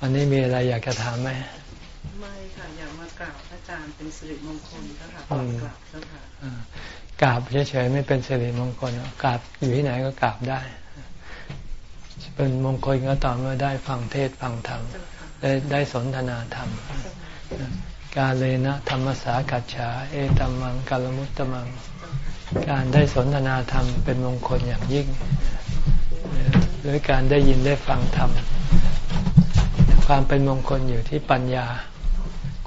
วันนี้มีอะไรอยากจะถามไหมไม่ค่ะอยากมากราบอาจารย์เป็นสิริมงคลเจ้าค่ะกราบเจ้าค่ะกราบเฉยๆไม่เป็นสิริมงคลกราบอยู่ที่ไหนก็กราบได้ เป็นมงคลก็ต่อเมื่อได้ฟังเทศฟังธรรมได้ได้สนทนาธรรม กาเลนะธรรมสากัจฉาเอตัมมังกาลมุตตมัง การได้สนทนาธรรมเป็นมงคลอย่างยิ่ง หรือการได้ยินได้ฟังธรรม ความเป็นมงคลอยู่ที่ปัญญา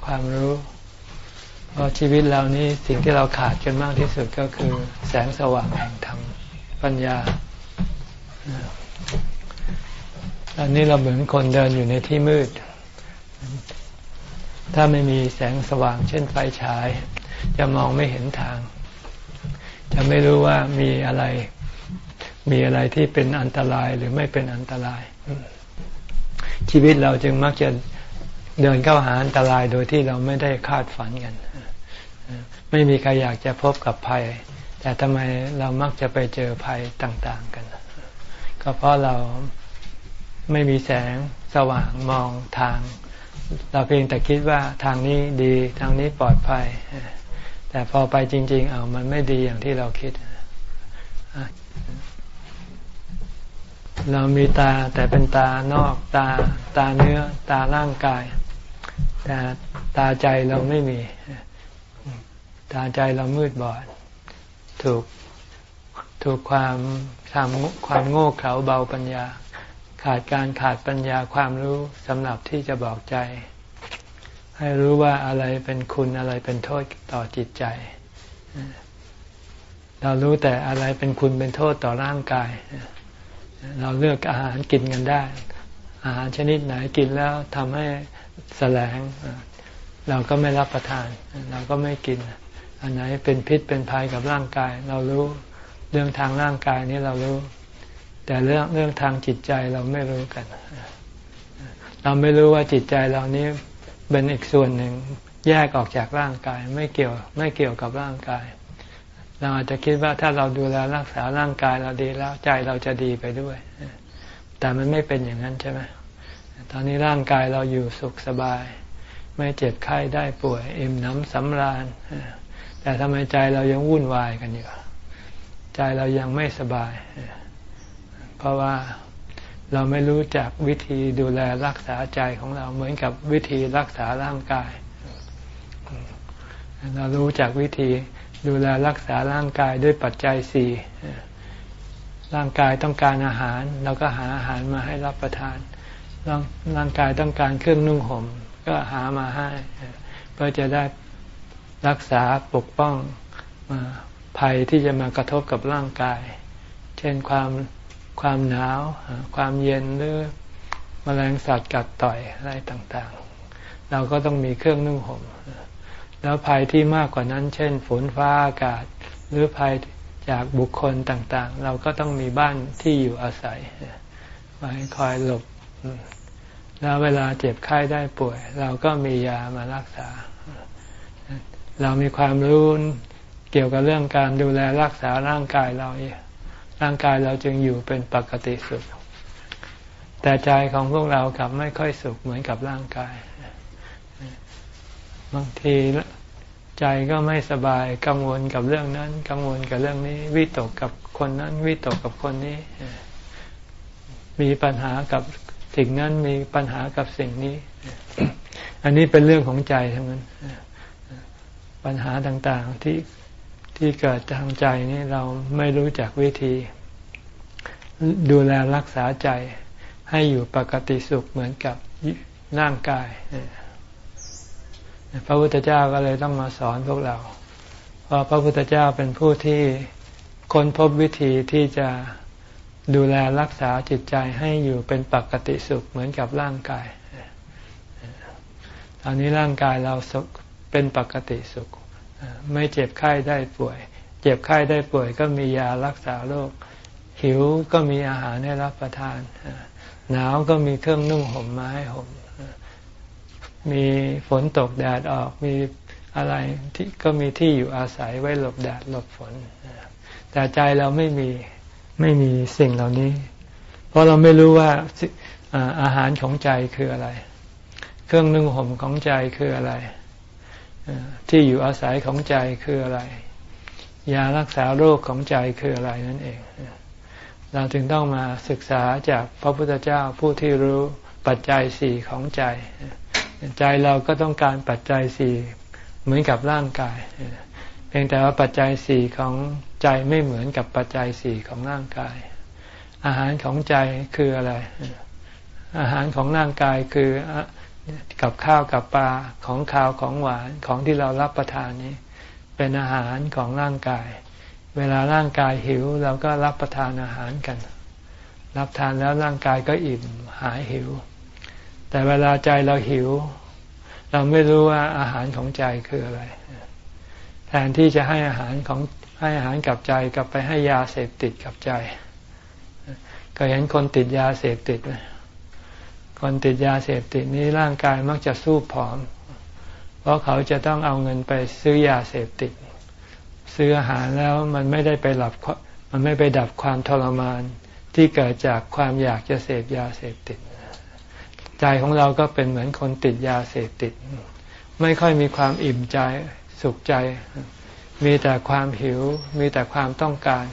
ความรู้ เพราะชีวิตเรานี้สิ่งที่เราขาดกันมากที่สุดก็คือ แสงสว่างแห่งธรรมปัญญาตอนนี้เราเหมือนคนเดินอยู่ในที่มืด ถ้าไม่มีแสงสว่าง เช่นไฟฉาย จะมองไม่เห็นทาง จะไม่รู้ว่ามีอะไร มีอะไรที่เป็นอันตรายหรือไม่เป็นอันตราย ชีวิตเราจึงมักจะเดินเข้าหาอันตรายโดยที่เราไม่ได้คาดฝันกัน ไม่มีใครอยากจะพบกับภัย แต่ทำไมเรามักจะไปเจอภัยต่างๆกัน ก็เพราะเราไม่มีแสงสว่างมองทาง เราเพียงแต่คิดว่าทางนี้ดีทางนี้ปลอดภัย แต่พอไปจริง ๆ เอามันไม่ดีอย่างที่เราคิด เรามีตาแต่เป็นตานอกตาตาเนื้อตาร่างกาย แต่ตาใจเราไม่มี ตาใจเรามืดบอด ถูกถูกความทำความโง่เขลาเบาปัญญา ขาดการขาดปัญญาความรู้สำหรับที่จะบอกใจ ให้รู้ว่าอะไรเป็นคุณอะไรเป็นโทษต่อจิตใจเรารู้แต่อะไรเป็นคุณเป็นโทษต่อร่างกาย เราเลือกอาหารกินกันได้ อาหารชนิดไหนกินแล้วทำให้แสลง เราก็ไม่รับประทาน เราก็ไม่กิน อันไหนเป็นพิษเป็นภัยกับร่างกาย เรารู้เรื่องทางร่างกายนี้เรารู้ แต่เรื่องเรื่องทางจิตใจเราไม่รู้กัน เราไม่รู้ว่าจิตใจเรานี้เป็นอีกส่วนหนึ่งแยกออกจากร่างกาย ไม่เกี่ยวไม่เกี่ยวกับร่างกาย เราอาจจะคิดว่าถ้าเราดูแลรักษาร่างกายเราดีแล้วใจเราจะดีไปด้วย แต่มันไม่เป็นอย่างนั้นใช่ไหมตอนนี้ร่างกายเราอยู่สุขสบาย ไม่เจ็บไข้ได้ป่วยอิ่มน้ำสำราญ แต่ทำไมใจเรายังวุ่นวายกันอยู่ ใจเรายังไม่สบาย เพราะว่าเราไม่รู้จักวิธีดูแลรักษาใจของเราเหมือนกับวิธีรักษาร่างกาย เรารู้จักวิธี ดูแลรักษาร่างกายด้วยปัจจัยสี่ร่างกายต้องการอาหาร เราก็หาอาหารมาให้รับประทาน ร่างร่างกายต้องการเครื่องนุ่งห่ม ก็หามาให้เพื่อจะได้รักษาปกป้องภัยที่จะมากระทบกับร่างกาย เช่นความความหนาว ความเย็นหรือมแมลงสัตว์กัดต่อยอะไรต่างๆ เราก็ต้องมีเครื่องนุ่งห่ม แล้วภัยที่มากกว่านั้น เช่น ฝนฟ้าอากาศ หรือภัยจากบุคคลต่างๆ เราก็ต้องมีบ้านที่อยู่อาศัยไว้คอยหลบ แล้วเวลาเจ็บไข้ได้ป่วย เราก็มียามารักษา เรามีความรู้เกี่ยวกับเรื่องการดูแลรักษาร่างกายเราร่างกายเราจึงอยู่เป็นปกติสุข แต่ใจของพวกเรากลับไม่ค่อยสุขเหมือนกับร่างกาย บางทีใจก็ไม่สบายกังวลกับเรื่องนั้น กังวลกับเรื่องนี้ วิตกกับคนนั้นวิตกกับคนนี้ มีปัญหากับสิ่งนั้นมีปัญหากับสิ่งนี้ อันนี้เป็นเรื่องของใจทั้งนั้นปัญหาต่างๆที่ที่เกิดทางใจนี่เราไม่รู้จักวิธี ดูแลรักษาใจให้อยู่ปกติสุขเหมือนกับร่างกาย พระพุทธเจ้าก็เลยต้องมาสอนพวกเรา เพราะพระพุทธเจ้าเป็นผู้ที่ค้นพบวิธีที่จะดูแลรักษาจิตใจให้อยู่เป็นปกติสุขเหมือนกับร่างกาย ตอนนี้ร่างกายเราสุขเป็นปกติสุข ไม่เจ็บไข้ได้ป่วย เจ็บไข้ได้ป่วยก็มียารักษาโรค หิวก็มีอาหารให้รับประทาน หนาวก็มีเครื่องนุ่งห่มมาให้ห่ม มีฝนตกแดดออกมีอะไรที่ก็มีที่อยู่อาศัยไว้หลบแดดหลบฝน แต่ใจเราไม่มีไม่มีสิ่งเหล่านี้ เพราะเราไม่รู้ว่าอาหารของใจคืออะไร เครื่องนึ่งห่มของใจคืออะไรที่อยู่อาศัยของใจคืออะไร ยารักษาโรคของใจคืออะไรนั่นเอง เราจึงต้องมาศึกษาจากพระพุทธเจ้าผู้ที่รู้ปัจจัยสี่ของใจ ใจเราก็ต้องการปัจจัยสี่เหมือนกับร่างกาย เพียงแต่ว่าปัจจัยสี่ของใจไม่เหมือนกับปัจจัยสี่ของร่างกาย อาหารของใจคืออะไร อาหารของร่างกายคือกับข้าวกับปลาของข้าวของหวานของที่เรารับประทานนี้ เป็นอาหารของร่างกาย เวลาร่างกายหิวเราก็รับประทานอาหารกัน รับทานแล้วร่างกายก็อิ่มหายหิว แต่เวลาใจเราหิว เราไม่รู้ว่าอาหารของใจคืออะไร แทนที่จะให้อาหารของให้อาหารกับใจกลับไปให้ยาเสพติดกับใจก็เห็นคนติดยาเสพติดไหมคนติดยาเสพติดนี้ร่างกายมักจะสู้ผอม เพราะเขาจะต้องเอาเงินไปซื้อยาเสพติด ซื้ออาหารแล้วมันไม่ได้ไปหลับมันไม่ไปดับความทรมานที่เกิดจากความอยากจะเสพยาเสพติด ใจของเราก็เป็นเหมือนคนติดยาเสพติด ไม่ค่อยมีความอิ่มใจสุขใจ มีแต่ความหิว มีแต่ความต้องการ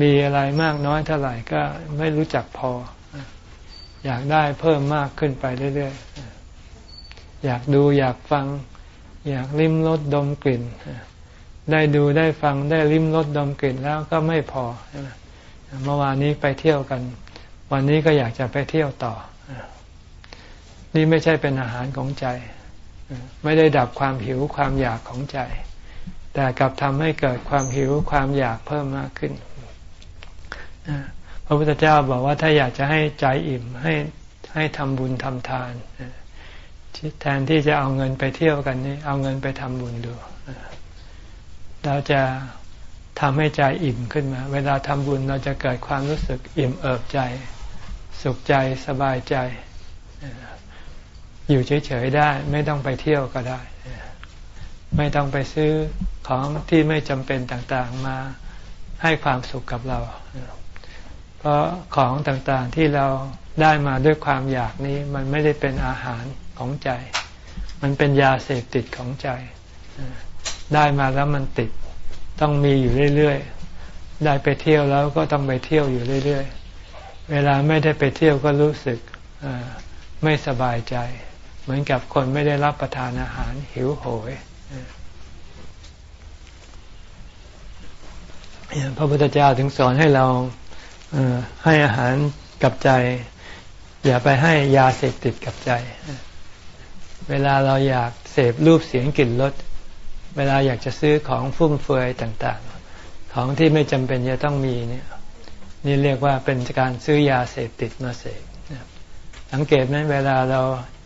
มีอะไรมากน้อยเท่าไหร่ก็ไม่รู้จักพอ อยากได้เพิ่มมากขึ้นไปเรื่อยๆ อยากดูอยากฟัง อยากลิ้มรสดมกลิ่น ได้ดูได้ฟังได้ลิ้มรสดมกลิ่นแล้วก็ไม่พอเมื่อวานนี้ไปเที่ยวกัน วันนี้ก็อยากจะไปเที่ยวต่อ นี่ไม่ใช่เป็นอาหารของใจ ไม่ได้ดับความหิวความอยากของใจ แต่กลับทำให้เกิดความหิวความอยากเพิ่มมากขึ้นพระพุทธเจ้าบอกว่าถ้าอยากจะให้ใจอิ่มให้ให้ทำบุญทำทานแทนที่จะเอาเงินไปเที่ยวกันนี่เอาเงินไปทำบุญดูเราจะทำให้ใจอิ่มขึ้นมา เวลาทำบุญเราจะเกิดความรู้สึกอิ่มเอิบใจ สุขใจสบายใจ อยู่เฉยๆได้ ไม่ต้องไปเที่ยวก็ได้ ไม่ต้องไปซื้อของที่ไม่จำเป็นต่างๆมาให้ความสุขกับเรา เพราะของต่างๆที่เราได้มาด้วยความอยากนี้ มันไม่ได้เป็นอาหารของใจ มันเป็นยาเสพติดของใจ ได้มาแล้วมันติด ต้องมีอยู่เรื่อยๆ ได้ไปเที่ยวแล้วก็ต้องไปเที่ยวอยู่เรื่อยๆ เวลาไม่ได้ไปเที่ยวก็รู้สึกไม่สบายใจ เหมือนกับคนไม่ได้รับประทานอาหารหิวโหยพระพุทธเจ้าถึงสอนให้เราให้อาหารกับใจ อย่าไปให้ยาเสพติดกับใจ เวลาเราอยากเสพรูปเสียงกลิ่นรสเวลาอยากจะซื้อของฟุ่มเฟือยต่าง ๆ ของที่ไม่จำเป็นจะต้องมีเนี่ย นี่เรียกว่าเป็นการซื้อยาเสพติดมาเสพ สังเกตไหมเวลาเรา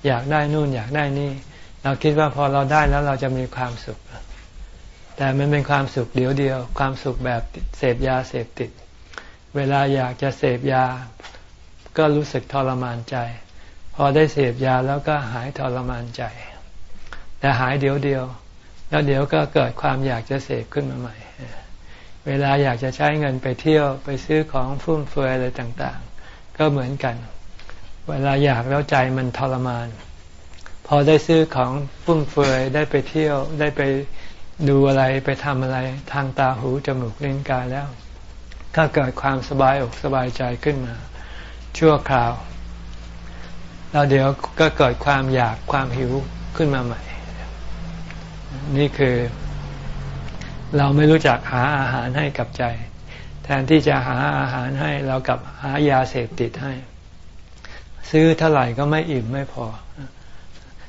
อยากได้นู่นอยากได้นี่ เราคิดว่าพอเราได้แล้วเราจะมีความสุข แต่มันเป็นความสุขเดียวเดียว ความสุขแบบเสพยาเสพติด เวลาอยากจะเสพยา ก็รู้สึกทรมานใจ พอได้เสพยาแล้วก็หายทรมานใจ แต่หายเดียวเดียว แล้วเดี๋ยวก็เกิดความอยากจะเสพขึ้นมาใหม่ เวลาอยากจะใช้เงินไปเที่ยวไปซื้อของฟุ่มเฟือยอะไรต่าง ๆ ก็เหมือนกันเเวลาอยากแล้วใจมันทรมาน พอได้ซื้อของฟุ่มเฟือยได้ไปเที่ยวได้ไปดูอะไรไปทำอะไรทางตาหูจมูกลิ้นกายแล้วถ้าเกิดความสบายอกสบายใจขึ้นมา ชั่วคราว แล้วเดี๋ยวก็เกิดความอยากความหิวขึ้นมาใหม่ นี่คือ เราไม่รู้จักหาอาหารให้กับใจ แทนที่จะหาอาหารให้เรากับหายาเสพติดให้ ซื้อเท่าไหร่ก็ไม่อิ่มไม่พอ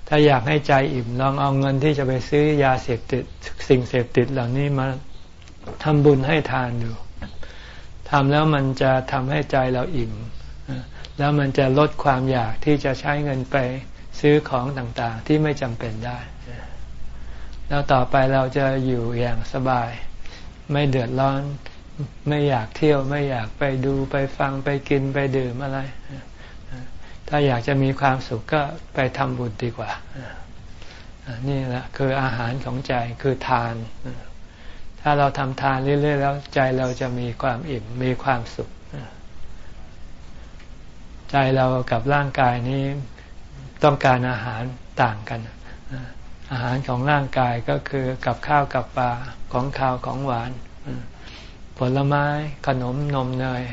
ถ้าอยากให้ใจอิ่มลองเอาเงินที่จะไปซื้อยาเสพติดสิ่งเสพติดเหล่านี้มาทำบุญให้ทานดูทำแล้วมันจะทำให้ใจเราอิ่ม แล้วมันจะลดความอยากที่จะใช้เงินไปซื้อของต่างๆ ที่ไม่จำเป็นได้ แล้วต่อไปเราจะอยู่อย่างสบาย ไม่เดือดร้อน ไม่อยากเที่ยว ไม่อยากไปดูไปฟังไปกินไปดื่มอะไร ถ้าอยากจะมีความสุขก็ไปทำบุญดีกว่านี่แหละคืออาหารของใจคือทาน ถ้าเราทำทานเรื่อยๆแล้วใจเราจะมีความอิ่มมีความสุข ใจเรากับร่างกายนี้ต้องการอาหารต่างกัน อาหารของร่างกายก็คือกับข้าวกับปลาของข้าวของหวาน ผลไม้ขนมนมเนย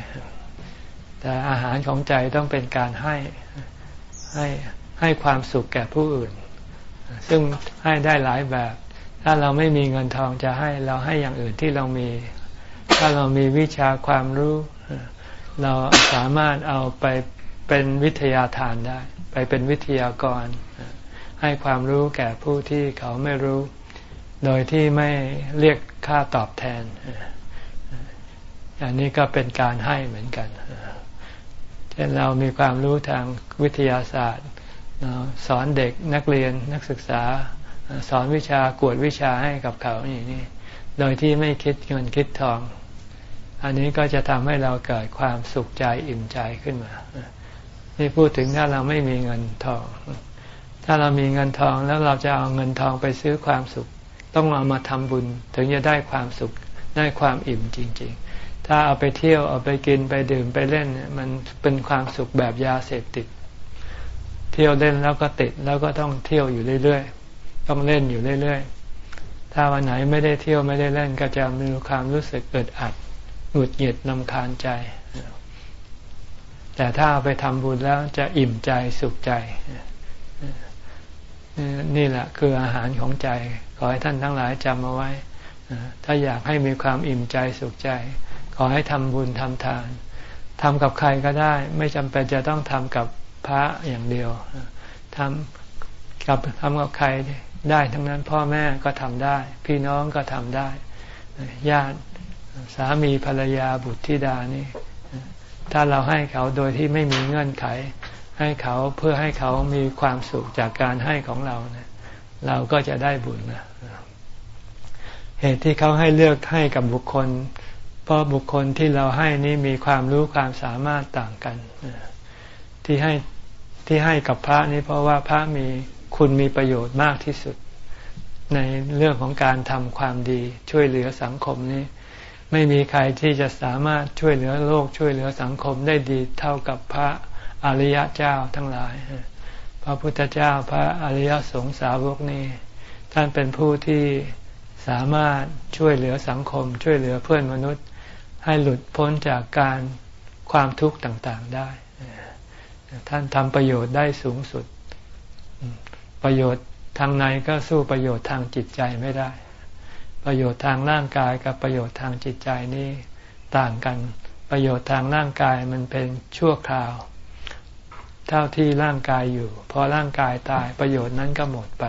แต่อาหารของใจต้องเป็นการให้ ให้ให้ความสุขแก่ผู้อื่น ซึ่งให้ได้หลายแบบ ถ้าเราไม่มีเงินทองจะให้เราให้อย่างอื่นที่เรามี ถ้าเรามีวิชาความรู้ เราสามารถเอาไปเป็นวิทยาทานได้ ไปเป็นวิทยากร ให้ความรู้แก่ผู้ที่เขาไม่รู้ โดยที่ไม่เรียกค่าตอบแทน อันนี้ก็เป็นการให้เหมือนกันเช่นเรามีความรู้ทางวิทยาศาสตร์ สอนเด็กนักเรียนนักศึกษา สอนวิชากวดวิชาให้กับเขาอย่างนี้โดยที่ไม่คิดเงินคิดทอง อันนี้ก็จะทำให้เราเกิดความสุขใจอิ่มใจขึ้นมา นี่พูดถึงถ้าเราไม่มีเงินทอง ถ้าเรามีเงินทองแล้วเราจะเอาเงินทองไปซื้อความสุข ต้องเอามาทำบุญถึงจะได้ความสุขได้ความอิ่มจริง ๆ ถ้าเอาไปเที่ยวเอาไปกินไปดื่มไปเล่นมันเป็นความสุขแบบยาเสพติด เที่ยวเล่นแล้วก็ติดแล้วก็ต้องเที่ยวอยู่เรื่อยๆต้องเล่นอยู่เรื่อยๆถ้าวันไหนไม่ได้เที่ยวไม่ได้เล่นก็จะมีความรู้สึกอึดอัดหงุดหงิดนำคาญใจ แต่ถ้าเอาไปทำบุญแล้วจะอิ่มใจสุขใจ นี่แหละคืออาหารของใจ ขอให้ท่านทั้งหลายจำเอาไว้ถ้าอยากให้มีความอิ่มใจสุขใจ ขอให้ทำบุญทำทานทำกับใครก็ได้ ไม่จำเป็นจะต้องทำกับพระอย่างเดียวทำกับทำกับใครได้ทั้งนั้นพ่อแม่ก็ทำได้ พี่น้องก็ทำได้ญาติสามีภรรยาบุตรธิดานี่ถ้าเราให้เขาโดยที่ไม่มีเงื่อนไข ให้เขาเพื่อให้เขามีความสุขจากการให้ของเราเนี่ยเราก็จะได้บุญนะเหตุที่เขาให้เลือกให้กับบุคคล เพราะบุคคลที่เราให้นี้มีความรู้ความสามารถต่างกันที่ให้ที่ให้กับพระนี้เพราะว่าพระมีคุณมีประโยชน์มากที่สุด ในเรื่องของการทำความดีช่วยเหลือสังคมนี้ ไม่มีใครที่จะสามารถช่วยเหลือโลกช่วยเหลือสังคมได้ดีเท่ากับพระอริยเจ้าทั้งหลาย พระพุทธเจ้าพระอริยสงสาวกนี้ ท่านเป็นผู้ที่สามารถช่วยเหลือสังคม ช่วยเหลือเพื่อนมนุษย์ ให้หลุดพ้นจากการความทุกข์ต่างๆได้ ท่านทำประโยชน์ได้สูงสุด ประโยชน์ทางในก็สู้ประโยชน์ทางจิตใจไม่ได้ ประโยชน์ทางร่างกายกับประโยชน์ทางจิตใจนี่ต่างกัน ประโยชน์ทางร่างกายมันเป็นชั่วคราว เท่าที่ร่างกายอยู่ พอร่างกายตายประโยชน์นั้นก็หมดไป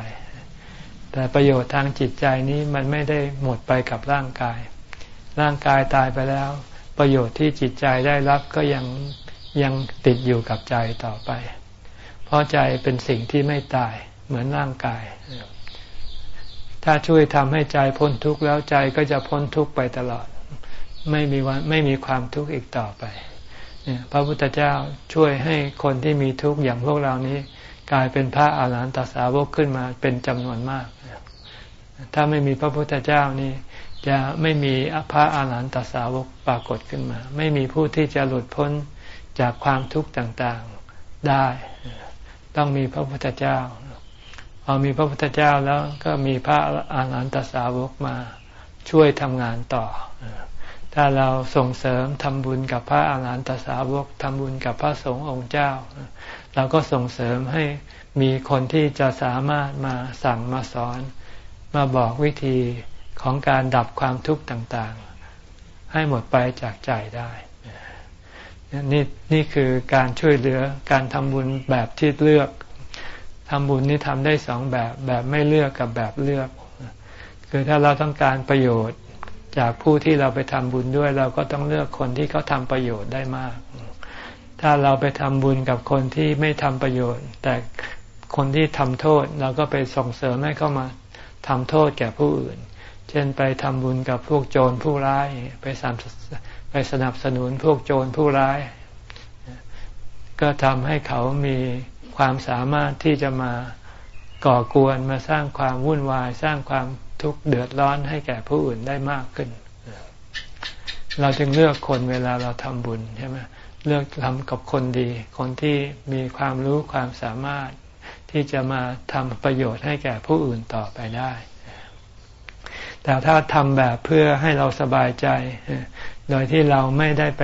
แต่ประโยชน์ทางจิตใจนี้มันไม่ได้หมดไปกับร่างกาย ร่างกายตายไปแล้ว ประโยชน์ที่จิตใจได้รับก็ยังยังติดอยู่กับใจต่อไป เพราะใจเป็นสิ่งที่ไม่ตายเหมือนร่างกาย ถ้าช่วยทำให้ใจพ้นทุกข์แล้วใจก็จะพ้นทุกข์ไปตลอด ไม่มีวันไม่มีความทุกข์อีกต่อไปพระพุทธเจ้าช่วยให้คนที่มีทุกข์อย่างพวกเรานี้ กลายเป็นพระอาหารหันตสาวกขึ้นมาเป็นจำนวนมาก ถ้าไม่มีพระพุทธเจ้านี่ จะไม่มีพระอาหารหันตสาวกปรากฏขึ้นมา ไม่มีผู้ที่จะหลุดพ้นจากความทุกข์ต่างๆได้ ต้องมีพระพุทธเจ้า พอมีพระพุทธเจ้าแล้วก็มีพระอาหารหันตสาวกมาช่วยทำงานต่อ ถ้าเราส่งเสริมทำบุญกับพระอาหารหันตสาวกทำบุญกับพระสงฆ์องค์เจ้า เราก็ส่งเสริมให้มีคนที่จะสามารถมาสั่งมาสอน มาบอกวิธี ของการดับความทุกข์ต่างๆ ให้หมดไปจากใจได้นี่นี่คือการช่วยเหลือการทำบุญแบบที่เลือกทำบุญนี่ทำได้สองแบบแบบไม่เลือกกับแบบเลือก คือถ้าเราต้องการประโยชน์จากผู้ที่เราไปทำบุญด้วย เราก็ต้องเลือกคนที่เขาทำประโยชน์ได้มาก ถ้าเราไปทำบุญกับคนที่ไม่ทำประโยชน์ แต่คนที่ทำโทษเราก็ไปส่งเสริมให้เข้ามาทำโทษแก่ผู้อื่น เช่นไปทำบุญกับพวกโจรผู้ร้าย ไปสนับไปสนับสนุนพวกโจรผู้ร้าย ก็ทำให้เขามีความสามารถที่จะมาก่อกวนมาสร้างความวุ่นวาย สร้างความทุกข์เดือดร้อนให้แก่ผู้อื่นได้มากขึ้น เราจึงเลือกคนเวลาเราทำบุญใช่ไหมเลือกทำกับคนดี คนที่มีความรู้ความสามารถที่จะมาทำประโยชน์ให้แก่ผู้อื่นต่อไปได้ แต่ถ้าทำแบบเพื่อให้เราสบายใจ โดยที่เราไม่ได้ไป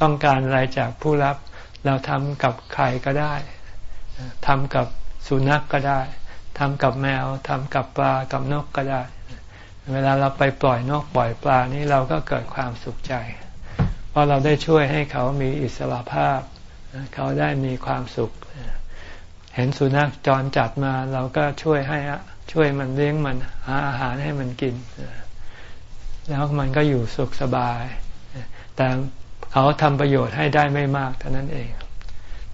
ต้องการอะไรจากผู้รับ เราทำกับใครก็ได้ทำกับสุนัขกก็ได้ทำกับแมวทำกับปลากับนกก็ได้ เวลาเราไปปล่อยนกปล่อยปลานี้เราก็เกิดความสุขใจ เพราะเราได้ช่วยให้เขามีอิสระภาพ เขาได้มีความสุข เห็นสุนัขจรจัดมา เราก็ช่วยให้ ช่วยมันเลี้ยงมันหาอาหารให้มันกิน แล้วมันก็อยู่สุขสบาย แต่เขาทำประโยชน์ให้ได้ไม่มากเท่านั้นเอง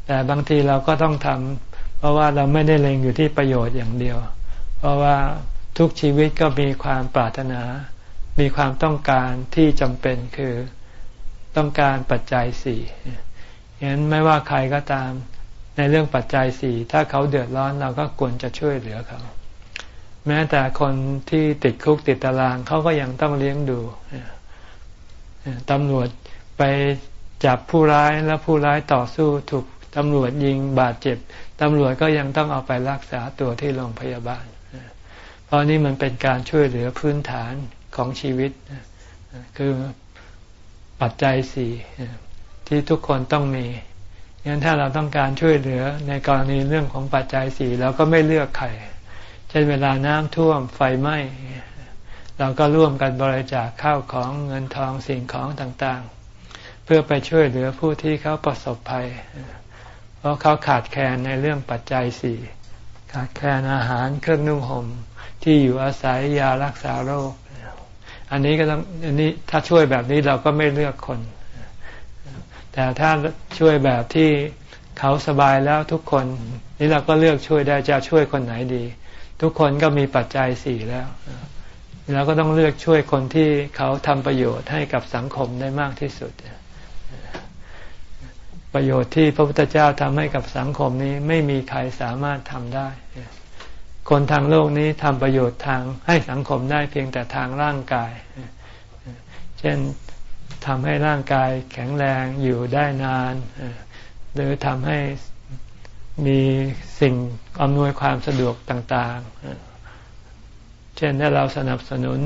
แต่บางทีเราก็ต้องทำเพราะว่าเราไม่ได้เล็งอยู่ที่ประโยชน์อย่างเดียว เพราะว่าทุกชีวิตก็มีความปรารถนา มีความต้องการที่จำเป็นคือต้องการปัจจัยสี่ฉะนั้นไม่ว่าใครก็ตามในเรื่องปัจจัยสี่ถ้าเขาเดือดร้อนเราก็ควรจะช่วยเหลือเขา แม้แต่คนที่ติดคุกติดตารางเขาก็ยังต้องเลี้ยงดูตำรวจไปจับผู้ร้ายแล้วผู้ร้ายต่อสู้ถูกตำรวจยิงบาดเจ็บตำรวจก็ยังต้องเอาไปรักษาตัวที่โรงพยาบาล เพราะนี่มันเป็นการช่วยเหลือพื้นฐานของชีวิต คือปัจจัยสี่ที่ทุกคนต้องมีงั้นถ้าเราต้องการช่วยเหลือในกรณีเรื่องของปัจจัยสี่เราก็ไม่เลือกใคร ช่นเวลาน้ำท่วมไฟไหม้เราก็ร่วมกันบริจาคข้าวของเงินทองสิ่งของต่างๆ เพื่อไปช่วยเหลือผู้ที่เขาประสบภัย เพราะเขาขาดแคลนในเรื่องปัจจัยสี่ขาดแคลนอาหารเครื่องนุ่งห่มที่อยู่อาศัยยารักษาโรค อันนี้ก็ต้องอันนี้ถ้าช่วยแบบนี้เราก็ไม่เลือกคน แต่ถ้าช่วยแบบที่เขาสบายแล้วทุกคน นี่เราก็เลือกช่วยได้จะช่วยคนไหนดี ทุกคนก็มีปัจจัยสี่แล้วเราก็ต้องเลือกช่วยคนที่เขาทำประโยชน์ให้กับสังคมได้มากที่สุด ประโยชน์ที่พระพุทธเจ้าทำให้กับสังคมนี้ไม่มีใครสามารถทำได้ คนทางโลกนี้ทำประโยชน์ทางให้สังคมได้เพียงแต่ทางร่างกาย เช่นทำให้ร่างกายแข็งแรงอยู่ได้นาน หรือทำให้ มีสิ่งอำนวยความสะดวกต่าง ๆ เช่นถ้าเราสนับสนุน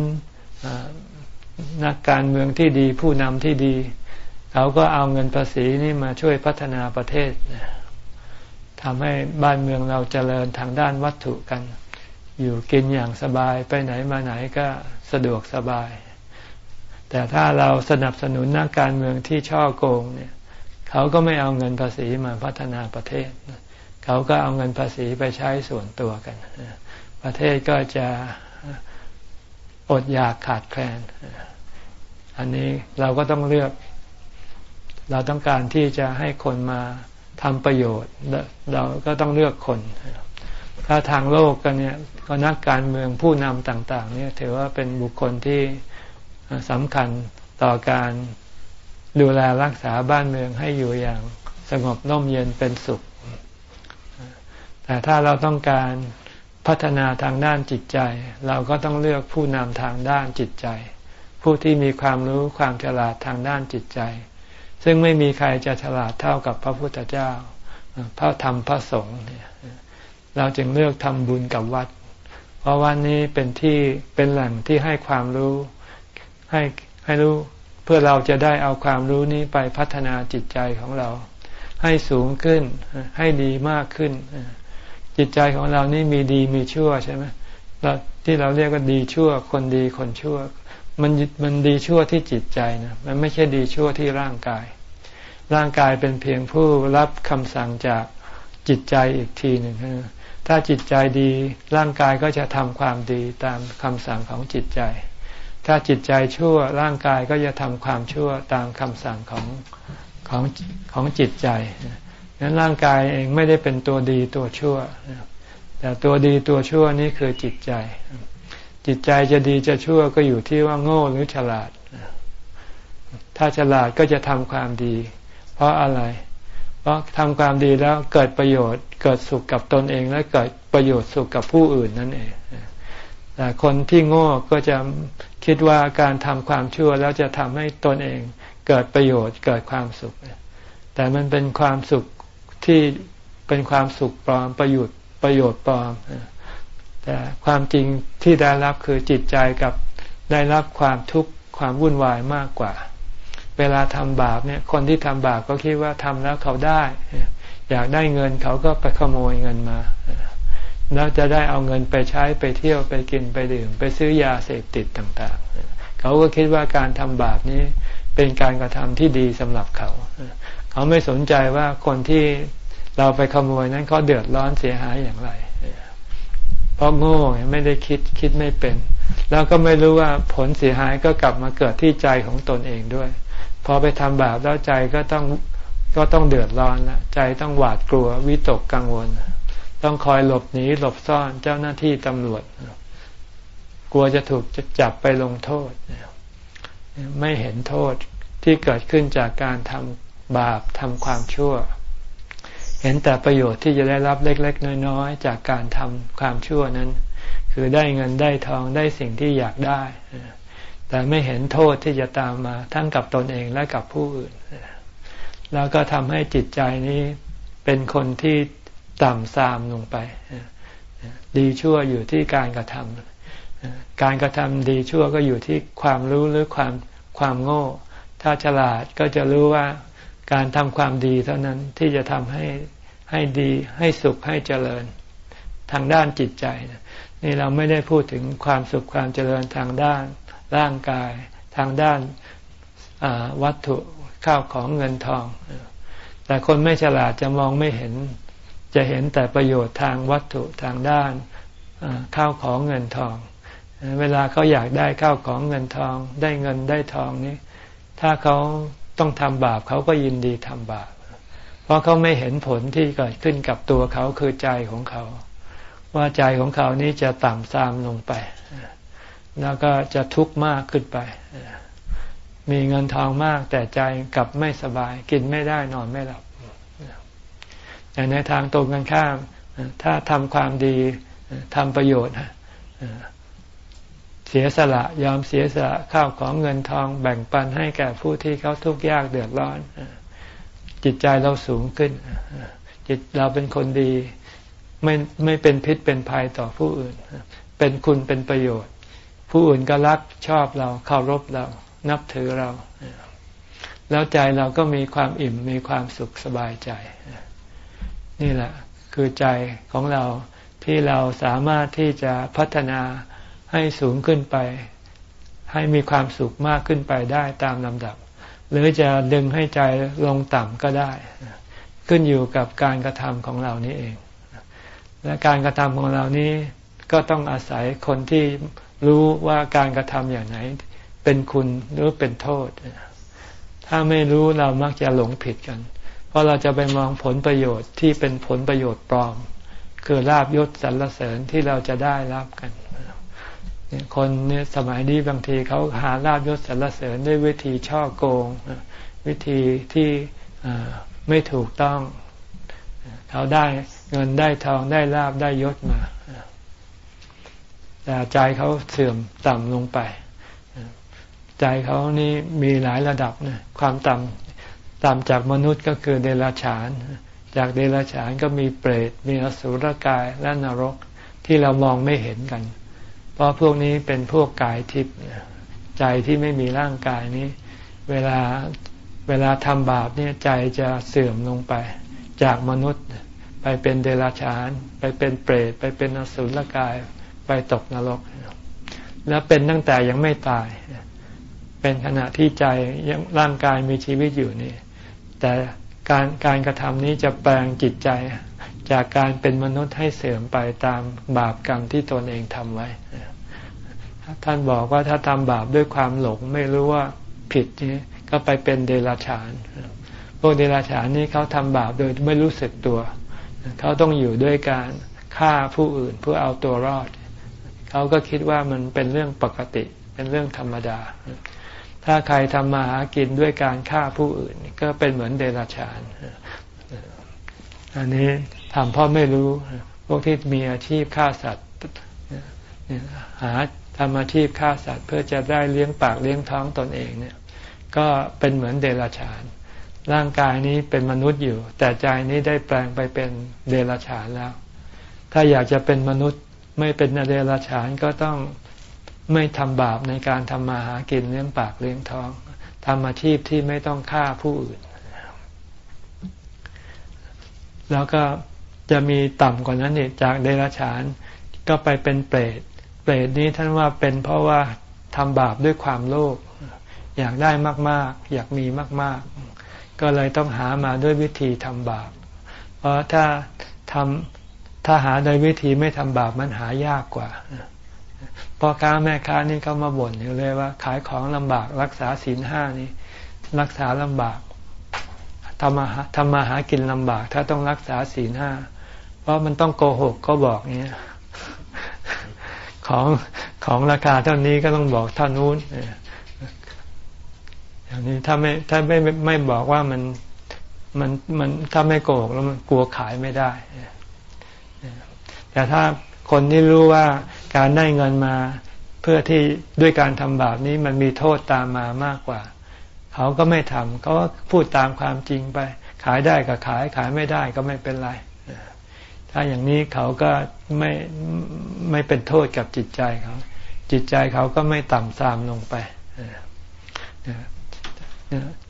นักการเมืองที่ดีผู้นำที่ดี เขาก็เอาเงินภาษีนี่มาช่วยพัฒนาประเทศทำให้บ้านเมืองเราเจริญทางด้านวัตถุกัน อยู่กินอย่างสบายไปไหนมาไหนก็สะดวกสบาย แต่ถ้าเราสนับสนุนนักการเมืองที่ช่อโกงเนี่ย เขาก็ไม่เอาเงินภาษีมาพัฒนาประเทศ เขาก็เอาเงินภาษีไปใช้ส่วนตัวกัน ประเทศก็จะอดอยากขาดแคลน อันนี้เราก็ต้องเลือก เราต้องการที่จะให้คนมาทำประโยชน์ เราก็ต้องเลือกคน ถ้าทางโลกกันเนี่ยก็นักการเมืองผู้นำต่าง ๆ เนี่ยถือว่าเป็นบุคคลที่สำคัญต่อการดูแลรักษาบ้านเมืองให้อยู่อย่างสงบร่มเย็นเป็นสุข แต่ถ้าเราต้องการพัฒนาทางด้านจิตใจ เราก็ต้องเลือกผู้นำทางด้านจิตใจ ผู้ที่มีความรู้ความฉลาดทางด้านจิตใจ ซึ่งไม่มีใครจะฉลาดเท่ากับพระพุทธเจ้า พระธรรมพระสงฆ์เราจึงเลือกทำบุญกับวัด เพราะวันนี้เป็นที่เป็นแหล่งที่ให้ความรู้ให้ให้รู้เพื่อเราจะได้เอาความรู้นี้ไปพัฒนาจิตใจของเรา ให้สูงขึ้นให้ดีมากขึ้น จิตใจของเรานี่มีดีมีชั่วใช่ไหมเราที่เราเรียกว่าดีชั่ว คนดีคนชั่ว มันมันดีชั่วที่จิตใจนะมันไม่ใช่ดีชั่วที่ร่างกาย ร่างกายเป็นเพียงผู้รับคำสั่งจากจิตใจอีกทีหนึ่งถ้าจิตใจดีร่างกายก็จะทำความดีตามคำสั่งของจิตใจ ถ้าจิตใจชั่วร่างกายก็จะทำความชั่วตามคำสั่งของของของจิตใจ นั้นร่างกายเองไม่ได้เป็นตัวดีตัวชั่ว แต่ตัวดีตัวชั่วนี่คือจิตใจ จิตใจจะดีจะชั่วก็อยู่ที่ว่าโง่หรือฉลาด ถ้าฉลาดก็จะทำความดี เพราะอะไร เพราะทำความดีแล้วเกิดประโยชน์ เกิดสุขกับตนเอง และเกิดประโยชน์สุขกับผู้อื่นนั่นเอง แต่คนที่โง่ก็จะคิดว่าการทำความชั่วแล้วจะทำให้ตนเอง เกิดประโยชน์เกิดความสุข แต่มันเป็นความสุข ที่เป็นความสุขปลอมประโยชน์ประโยชน์ปลอม แต่ความจริงที่ได้รับคือจิตใจกับได้รับความทุกข์ความวุ่นวายมากกว่า เวลาทำบาปเนี่ย คนที่ทำบาปก็คิดว่าทำแล้วเขาได้ อยากได้เงินเขาก็ไปขโมยเงินมา แล้วจะได้เอาเงินไปใช้ไปเที่ยวไปกินไปดื่ม ไปซื้อยาเสพติดต่าง ๆ เขาก็คิดว่าการทำบาปนี้เป็นการกระทำที่ดีสำหรับเขา เขาไม่สนใจว่าคนที่เราไปขโมยนั้นเขาเดือดร้อนเสียหายอย่างไรเพราะโง่ไม่ได้คิดคิดไม่เป็น แล้วก็ไม่รู้ว่าผลเสียหายก็กลับมาเกิดที่ใจของตนเองด้วย พอไปทำบาปแล้วใจก็ต้องก็ต้องเดือดร้อนละใจต้องหวาดกลัววิตกกังวล ต้องคอยหลบหนีหลบซ่อนเจ้าหน้าที่ตำรวจ กลัวจะถูกจะจับไปลงโทษ ไม่เห็นโทษที่เกิดขึ้นจากการทำ บาปทำความชั่ว เห็นแต่ประโยชน์ที่จะได้รับเล็ก ๆ น้อย ๆ จากการทำความชั่วนั้น คือได้เงินได้ทองได้สิ่งที่อยากได้ แต่ไม่เห็นโทษที่จะตามมาทั้งกับตนเองและกับผู้อื่น แล้วก็ทำให้จิตใจนี้เป็นคนที่ต่ำทรามลงไป ดีชั่วอยู่ที่การกระทำการกระทำดีชั่วก็อยู่ที่ความรู้หรือความความโง่ ถ้าฉลาดก็จะรู้ว่า การทำความดีเท่านั้นที่จะทำให้ให้ดีให้สุขให้เจริญทางด้านจิตใจนี่เราไม่ได้พูดถึงความสุขความเจริญทางด้านร่างกาย ทางด้านวัตถุข้าวของเงินทอง แต่คนไม่ฉลาดจะมองไม่เห็น จะเห็นแต่ประโยชน์ทางวัตถุทางด้านข้าวของเงินทอง เวลาเขาอยากได้ข้าวของเงินทอง ได้เงินได้ทองนี้ ถ้าเขา ต้องทำบาปเขาก็ยินดีทำบาป เพราะเขาไม่เห็นผลที่เกิดขึ้นกับตัวเขาคือใจของเขา ว่าใจของเขานี้จะต่ำทรามลงไป แล้วก็จะทุกข์มากขึ้นไป มีเงินทองมากแต่ใจกลับไม่สบาย กินไม่ได้นอนไม่หลับแต่ในทางตรงกันข้าม ถ้าทำความดีทำประโยชน์ เสียสละยอมเสียสละข้าวของเงินทองแบ่งปันให้แก่ผู้ที่เขาทุกข์ยากเดือดร้อน จิตใจเราสูงขึ้น จิตเราเป็นคนดี ไม่ไม่เป็นพิษเป็นภัยต่อผู้อื่น เป็นคุณเป็นประโยชน์ ผู้อื่นก็รักชอบเราเคารพเรานับถือเรา แล้วใจเราก็มีความอิ่มมีความสุขสบายใจ นี่แหละ คือใจของเราที่เราสามารถที่จะพัฒนา ให้สูงขึ้นไป ให้มีความสุขมากขึ้นไปได้ตามลำดับ หรือจะดึงให้ใจลงต่ำก็ได้ ขึ้นอยู่กับการกระทำของเรานี้เอง และการกระทำของเรานี้ก็ต้องอาศัยคนที่รู้ว่าการกระทำอย่างไหน เป็นคุณหรือเป็นโทษ ถ้าไม่รู้เรามักจะหลงผิดกัน เพราะเราจะไปมองผลประโยชน์ที่เป็นผลประโยชน์ปลอม คือลาบยศสรรเสริญที่เราจะได้รับกัน คนเนี่ยสมัยนี้บางทีเขาหาลาบยศสรรเสริญด้วยวิธีช่อโกง วิธีที่ไม่ถูกต้อง เขาได้เงินได้ทองได้ลาบได้ยศมาแต่ใจเขาเสื่อมต่ำลงไป ใจเขานี่มีหลายระดับนะความต่ำต่ำจากมนุษย์ก็คือเดรัจฉาน จากเดรัจฉานก็มีเปรตมีอสุรกายและนรกที่เรามองไม่เห็นกัน ราะพวกนี้เป็นพวกกายทิพย์ใจที่ไม่มีร่างกายนี้ เวลาเวลาทำบาปเนี่ยใจจะเสื่อมลงไป จากมนุษย์ไปเป็นเดรัจฉาน ไปเป็นเปรตไปเป็นอสุรกายไปตกนรก แล้วเป็นตั้งแต่ยังไม่ตาย เป็นขณะที่ใจยังร่างกายมีชีวิตอยู่นี่ แต่การการกระทำนี้จะแปลงจิตใจจากการเป็นมนุษย์ให้เสื่อมไปตามบาปกรรมที่ตนเองทำไว้ ท่านบอกว่าถ้าทำบาปด้วยความหลงไม่รู้ว่าผิดนี้ก็ไปเป็นเดรัจฉาน พวกเดรัจฉานนี้เขาทำบาปโดยไม่รู้สึกตัว เขาต้องอยู่ด้วยการฆ่าผู้อื่นเพื่อเอาตัวรอด เขาก็คิดว่ามันเป็นเรื่องปกติ เป็นเรื่องธรรมดา ถ้าใครทำมาหากินด้วยการฆ่าผู้อื่น ก็เป็นเหมือนเดรัจฉาน อันนี้ทำเพราะไม่รู้ พวกที่มีอาชีพฆ่าสัตว์หา ทำอาชีพฆ่าสัตว์ เพื่อจะได้เลี้ยงปากเลี้ยงท้องตนเองเนี่ย ก็เป็นเหมือนเดรัจฉาน ร่างกายนี้เป็นมนุษย์อยู่ แต่ใจนี้ได้แปลงไปเป็นเดรัจฉานแล้ว ถ้าอยากจะเป็นมนุษย์ไม่เป็นเดรัจฉานก็ต้องไม่ทำบาปในการทำมาหากินเลี้ยงปากเลี้ยงท้องทำอาชีพที่ไม่ต้องฆ่าผู้อื่น แล้วก็จะมีต่ำกว่านั้นอีกจากเดรัจฉานก็ไปเป็นเปรต รตนี้ท่านว่าเป็นเพราะว่าทำบาปด้วยความโลภอยากได้มาก ๆ อยากมีมาก ๆ ก็เลยต้องหามาด้วยวิธีทำบาป เพราะถ้าทำถ้าหาโดยวิธีไม่ทำบาปมันหายากกว่าพ่อค้าแม่ค้านี่เขามาบ่นอยู่เลยว่า ขายของลำบากรักษาศีลห้านี่รักษาลำบากทำมาทำมาหากินลำบาก ถ้าต้องรักษาศีลห้าเพราะมันต้องโกหกก็บอกเนี้ย ของของราคาเท่านี้ก็ต้องบอกเท่านู้นอย่างนี้ถ้าไม่ถ้าไม่ไม่บอกว่ามันมันมันถ้าไม่โกหกแล้วมันกลัวขายไม่ได้ แต่ถ้าคนที่รู้ว่าการได้เงินมาเพื่อที่ด้วยการทำบาปนี้มันมีโทษตามมามากกว่า เขาก็ไม่ทำเขาก็พูดตามความจริงไป ขายได้ก็ขายขายไม่ได้ก็ไม่เป็นไร ถ้าอย่างนี้เขาก็ไม่ไม่เป็นโทษกับจิตใจเขาจิตใจเขาก็ไม่ต่ำทรามลงไป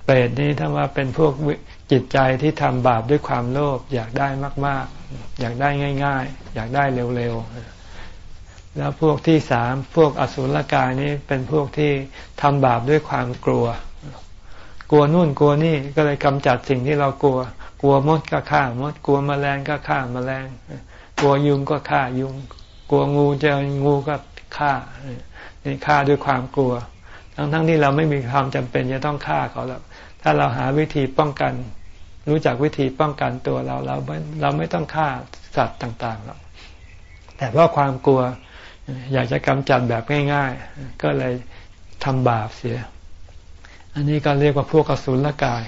เปรตนี้ถ้าว่าเป็นพวกจิตใจที่ทำบาปด้วยความโลภอยากได้มาก ๆ อยากได้ง่าย ๆ อยากได้เร็วๆแล้วพวกที่สามพวกอสุรกายนี้เป็นพวกที่ทำบาปด้วยความกลัว กลัวนู่นกลัวนี่ก็เลยกำจัดสิ่งที่เรากลัว กลัวมดก็ฆ่ามด กลัวมแมลงก็ฆ่าแมลง กลัวยุงก็ฆ่ายุง กลัวงูเจองูก็ฆ่านี่ฆ่าด้วยความกลัว ทั้งๆทที่เราไม่มีความจำเป็นจะต้องฆ่าเขาแล้วถ้าเราหาวิธีป้องกัน รู้จักวิธีป้องกันตัวเราเราไม่เราไม่ต้องฆ่าสัตว์ต่างๆหรอกแต่เพราะความกลัวอยากจะกำจัดแบบง่าย ๆ ก็เลยทำบาปเสีย อันนี้ก็เรียกว่าพวกกสุลกาย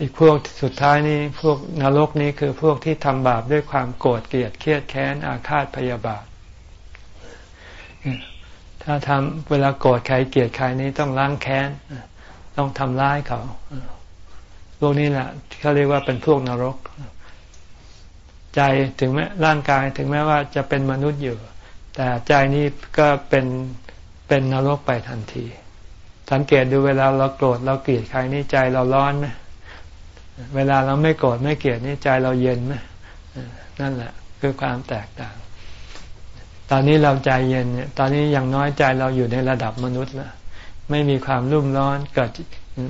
อีกพวกสุดท้ายนี้พวกนรกนี้คือพวกที่ทำบาปด้วยความโกรธเกลียดเครียดแค้นอาฆาตพยาบาท ถ้าทำเวลาโกรธใครเกลียดใครนี้ต้องล้างแค้น ต้องทำร้ายเขาพวกนี้แหละเขาเรียกว่าเป็นพวกนรก ใจถึงแม้ร่างกายถึงแม้ว่าจะเป็นมนุษย์อยู่ แต่ใจนี้ก็เป็นเป็นนรกไปทันที สังเกตดูเวลาเราโกรธเราเกลียดใครนี่ใจเราร้อนไหม เวลาเราไม่โกรธไม่เกลียดนี่ใจเราเย็นไหมนั่นแหละ คือความแตกต่าง ตอนนี้เราใจเย็นเนี่ย ตอนนี้อย่างน้อยใจเราอยู่ในระดับมนุษย์แล้วไม่มีความรุ่มร้อนเกิด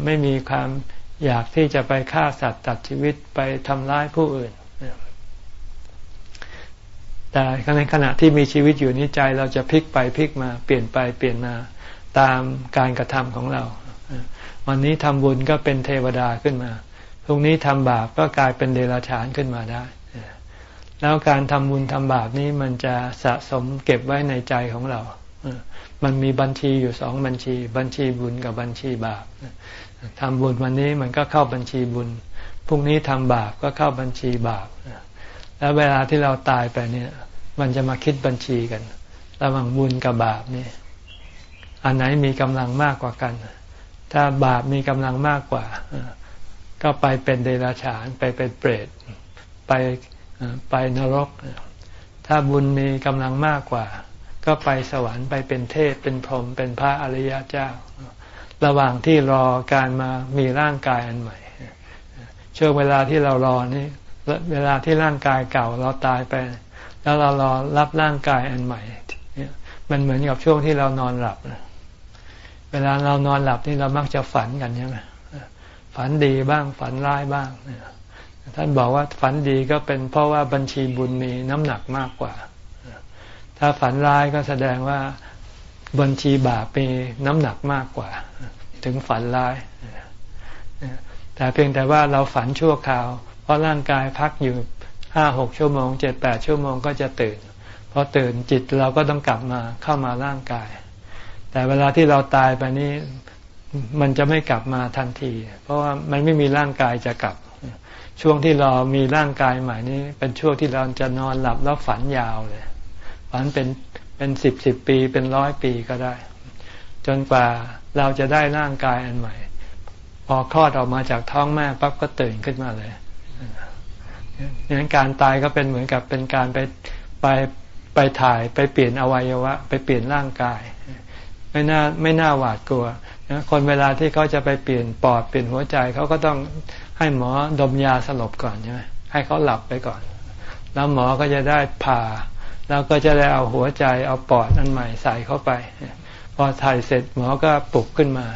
ไม่มีความอยากที่จะไปฆ่าสัตว์ตัดชีวิตไปทำร้ายผู้อื่น แต่ในขณะที่มีชีวิตอยู่นี้ใจเราจะพลิกไปพลิกมาเปลี่ยนไปเปลี่ยนมาตามการกระทำของเรา วันนี้ทำบุญก็เป็นเทวดาขึ้นมา พรุ่งนี้ทำบาปก็กลายเป็นเดรัจฉานขึ้นมาได้ แล้วการทำบุญทำบาปนี้มันจะสะสมเก็บไว้ในใจของเรา มันมีบัญชีอยู่สองบัญชี บัญชีบุญกับบัญชีบาปทำบุญวันนี้มันก็เข้าบัญชีบุญพรุ่งนี้ทำบาปก็เข้าบัญชีบาปแล้วเวลาที่เราตายไปเนี่ย มันจะมาคิดบัญชีกัน ระหว่างบุญกับบาปนี่อันไหนมีกำลังมากกว่ากัน ถ้าบาปมีกำลังมากกว่า ก็ไปเป็นเดรัจฉานไปเป็นเปรตไปไปนรก ถ้าบุญมีกำลังมากกว่า ก็ไปสวรรค์ไปเป็นเทพเป็นพรหมเป็นพระอริยเจ้า ระหว่างที่รอการมามีร่างกายอันใหม่ช่วงเวลาที่เรารอนี่เวลาที่ร่างกายเก่าเราตายไป แล้วเรารอรับร่างกายอันใหม่มันเหมือนกับช่วงที่เรานอนหลับเวลาเรานอนหลับนี่เรามักจะฝันกันใช่ไหม ฝันดีบ้างฝันร้ายบ้างท่านบอกว่าฝันดีก็เป็นเพราะว่าบัญชีบุญมีน้ำหนักมากกว่า ถ้าฝันร้ายก็แสดงว่าบัญชีบาปมีน้ำหนักมากกว่า ถึงฝันร้าย แต่เพียงแต่ว่าเราฝันชั่วคราว เพราะร่างกายพักอยู่ห้าหกชั่วโมงเจ็ดแปดชั่วโมงก็จะตื่นพอตื่นจิตเราก็ต้องกลับมาเข้ามาร่างกาย แต่เวลาที่เราตายไปนี้ มันจะไม่กลับมาทันที เพราะว่ามันไม่มีร่างกายจะกลับ ช่วงที่เรามีร่างกายใหม่นี้ เป็นช่วงที่เราจะนอนหลับแล้วฝันยาวเลย ฝันเป็นเป็นสิบสิบปีเป็นร้อยปีก็ได้ จนกว่าเราจะได้ร่างกายอันใหม่ พอคลอดออกมาจากท้องแม่ปั๊บก็ตื่นขึ้นมาเลยดังนั้นการตายก็เป็นเหมือนกับเป็นการไปไปไปถ่ายไปเปลี่ยนอวัยวะ ไปเปลี่ยนร่างกาย ไม่น่าไม่น่าหวาดกลัวนะคนเวลาที่เขาจะไปเปลี่ยนปอดเปลี่ยนหัวใจเขาก็ต้องให้หมอดมยาสลบก่อนใช่ไหมให้เขาหลับไปก่อน แล้วหมอก็จะได้ผ่า แล้วก็จะได้เอาหัวใจเอาปอดอันใหม่ใส่เข้าไป พอถ่ายเสร็จหมอก็ปลุกขึ้นมา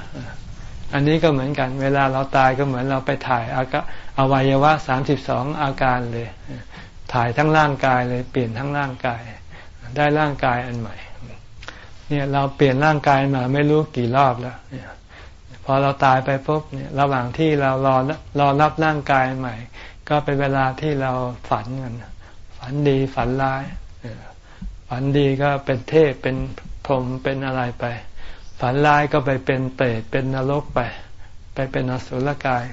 อันนี้ก็เหมือนกัน เวลาเราตายก็เหมือนเราไปถ่ายอากอวัยวะสามสิบสองอาการเลย ถ่ายทั้งร่างกายเลยเปลี่ยนทั้งร่างกาย ได้ร่างกายอันใหม่ เนี่ยเราเปลี่ยนร่างกายมาไม่รู้กี่รอบแล้วพอเราตายไปปุ๊บเนี่ยระหว่างที่เรารอรอรับร่างกายใหม่ ก็เป็นเวลาที่เราฝันกันฝันดีฝันร้ายฝันดีก็เป็นเทพเป็นพรหมเป็นอะไรไป ฝันร้ายก็ไปเป็นเปรตเป็นนรกไป ไปเป็นอสุรกาย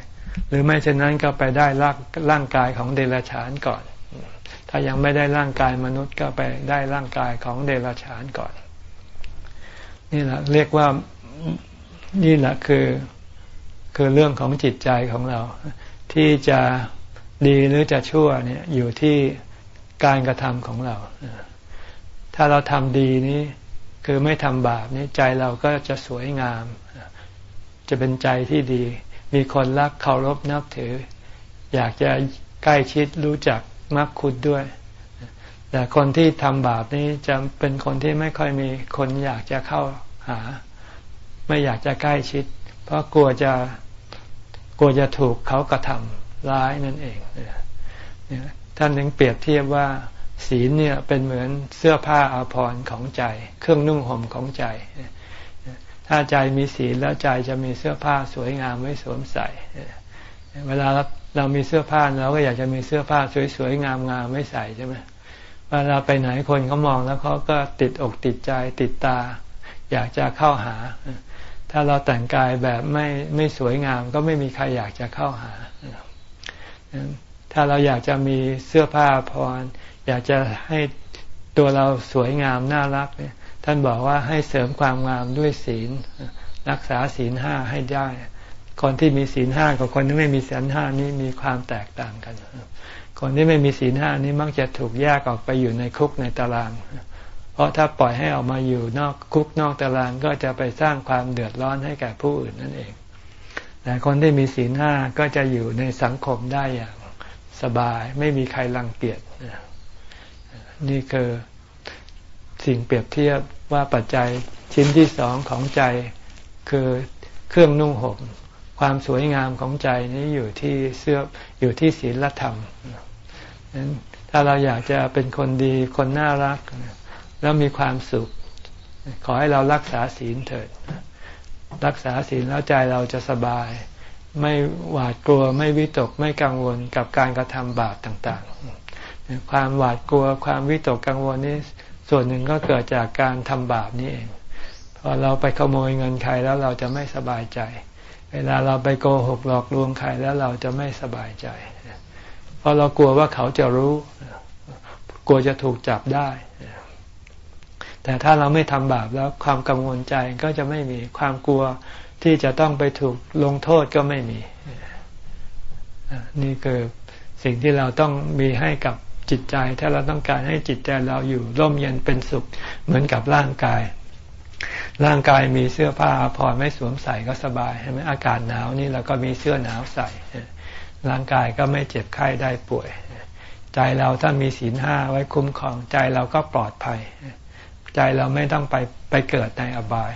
หรือไม่เช่นนั้นก็ไปได้ร่างร่างกายของเดรัจฉานก่อน ถ้ายังไม่ได้ร่างกายมนุษย์ก็ไปได้ร่างกายของเดรัจฉานก่อน นี่แหละเรียกว่านี่แหละคือคือเรื่องของจิตใจของเรา ที่จะดีหรือจะชั่วเนี่ยอยู่ที่การกระทำของเรา ถ้าเราทำดีนี้คือไม่ทำบาปนี้ใจเราก็จะสวยงาม จะเป็นใจที่ดี มีคนรักเคารพนับถือ อยากจะใกล้ชิดรู้จักมักคุดด้วย แต่คนที่ทำบาปนี้จะเป็นคนที่ไม่ค่อยมีคนอยากจะเข้าหา ไม่อยากจะใกล้ชิด เพราะกลัวจะกลัวจะถูกเขากระทำร้ายนั่นเองท่านยังเปรียบเทียบว่าศีลเนี่ยเป็นเหมือนเสื้อผ้าอาภรณ์ของใจ เครื่องนุ่งห่มของใจ ถ้าใจมีศีลแล้วใจจะมีเสื้อผ้าสวยงามไว้สวมใส่ เวลาเรามีเสื้อผ้าเราก็อยากจะมีเสื้อผ้าสวยๆงามๆไม่ใส่ใช่ไหม เวลาไปไหนคนเขามองแล้วเขาก็ติดอกติดใจติดตา อยากจะเข้าหา ถ้าเราแต่งกายแบบไม่ไม่สวยงาม ก็ไม่มีใครอยากจะเข้าหา ถ้าเราอยากจะมีเสื้อผ้าพรอยากจะให้ตัวเราสวยงามน่ารักเนี่ย ท่านบอกว่าให้เสริมความงามด้วยศีล รักษาศีลห้าให้ได้คนที่มีศีลห้ากับคนที่ไม่มีศีลห้านี้มีความแตกต่างกัน คนที่ไม่มีศีลห้านี้มักจะถูกแยกออกไปอยู่ในคุกในตาราง เพราะถ้าปล่อยให้ออกมาอยู่นอกคุกนอกตารางก็จะไปสร้างความเดือดร้อนให้แก่ผู้อื่นนั่นเอง แต่คนที่มีศีลห้าก็จะอยู่ในสังคมได้อย่างสบายไม่มีใครรังเกียจนี่คือสิ่งเปรียบเทียบว่าปัจจัยชิ้นที่สองของใจคือเครื่องนุ่งห่ม ความสวยงามของใจนี้อยู่ที่เสื้ออยู่ที่ศีลธรรมนั้นถ้าเราอยากจะเป็นคนดีคนน่ารัก แล้วมีความสุข ขอให้เรารักษาศีลเถิด รักษาศีลแล้วใจเราจะสบาย ไม่หวาดกลัวไม่วิตกไม่กังวลกับการกระทำบาปต่างๆ ความหวาดกลัวความวิตกกังวลนี้ส่วนหนึ่งก็เกิดจากการทำบาปนี้เองพอเราไปขโมยเงินใครแล้วเราจะไม่สบายใจ เวลาเราไปโกหกหลอกลวงใครแล้วเราจะไม่สบายใจ เพราะเรากลัวว่าเขาจะรู้ กลัวจะถูกจับได้ แต่ถ้าเราไม่ทำบาปแล้วความกังวลใจก็จะไม่มีความกลัวที่จะต้องไปถูกลงโทษก็ไม่มี นี่คือสิ่งที่เราต้องมีให้กับจิตใจ ถ้าเราต้องการให้จิตใจเราอยู่ร่มเย็นเป็นสุขเหมือนกับร่างกาย ร่างกายมีเสื้อผ้าพอไม่สวมใส่ก็สบายใช่ไหมอากาศหนาวนี่เราก็มีเสื้อหนาวใส่ ร่างกายก็ไม่เจ็บไข้ได้ป่วย ใจเราถ้ามีศีลห้าไว้คุ้มครองใจเราก็ปลอดภัย ใจเราไม่ต้องไปไปเกิดในอบาย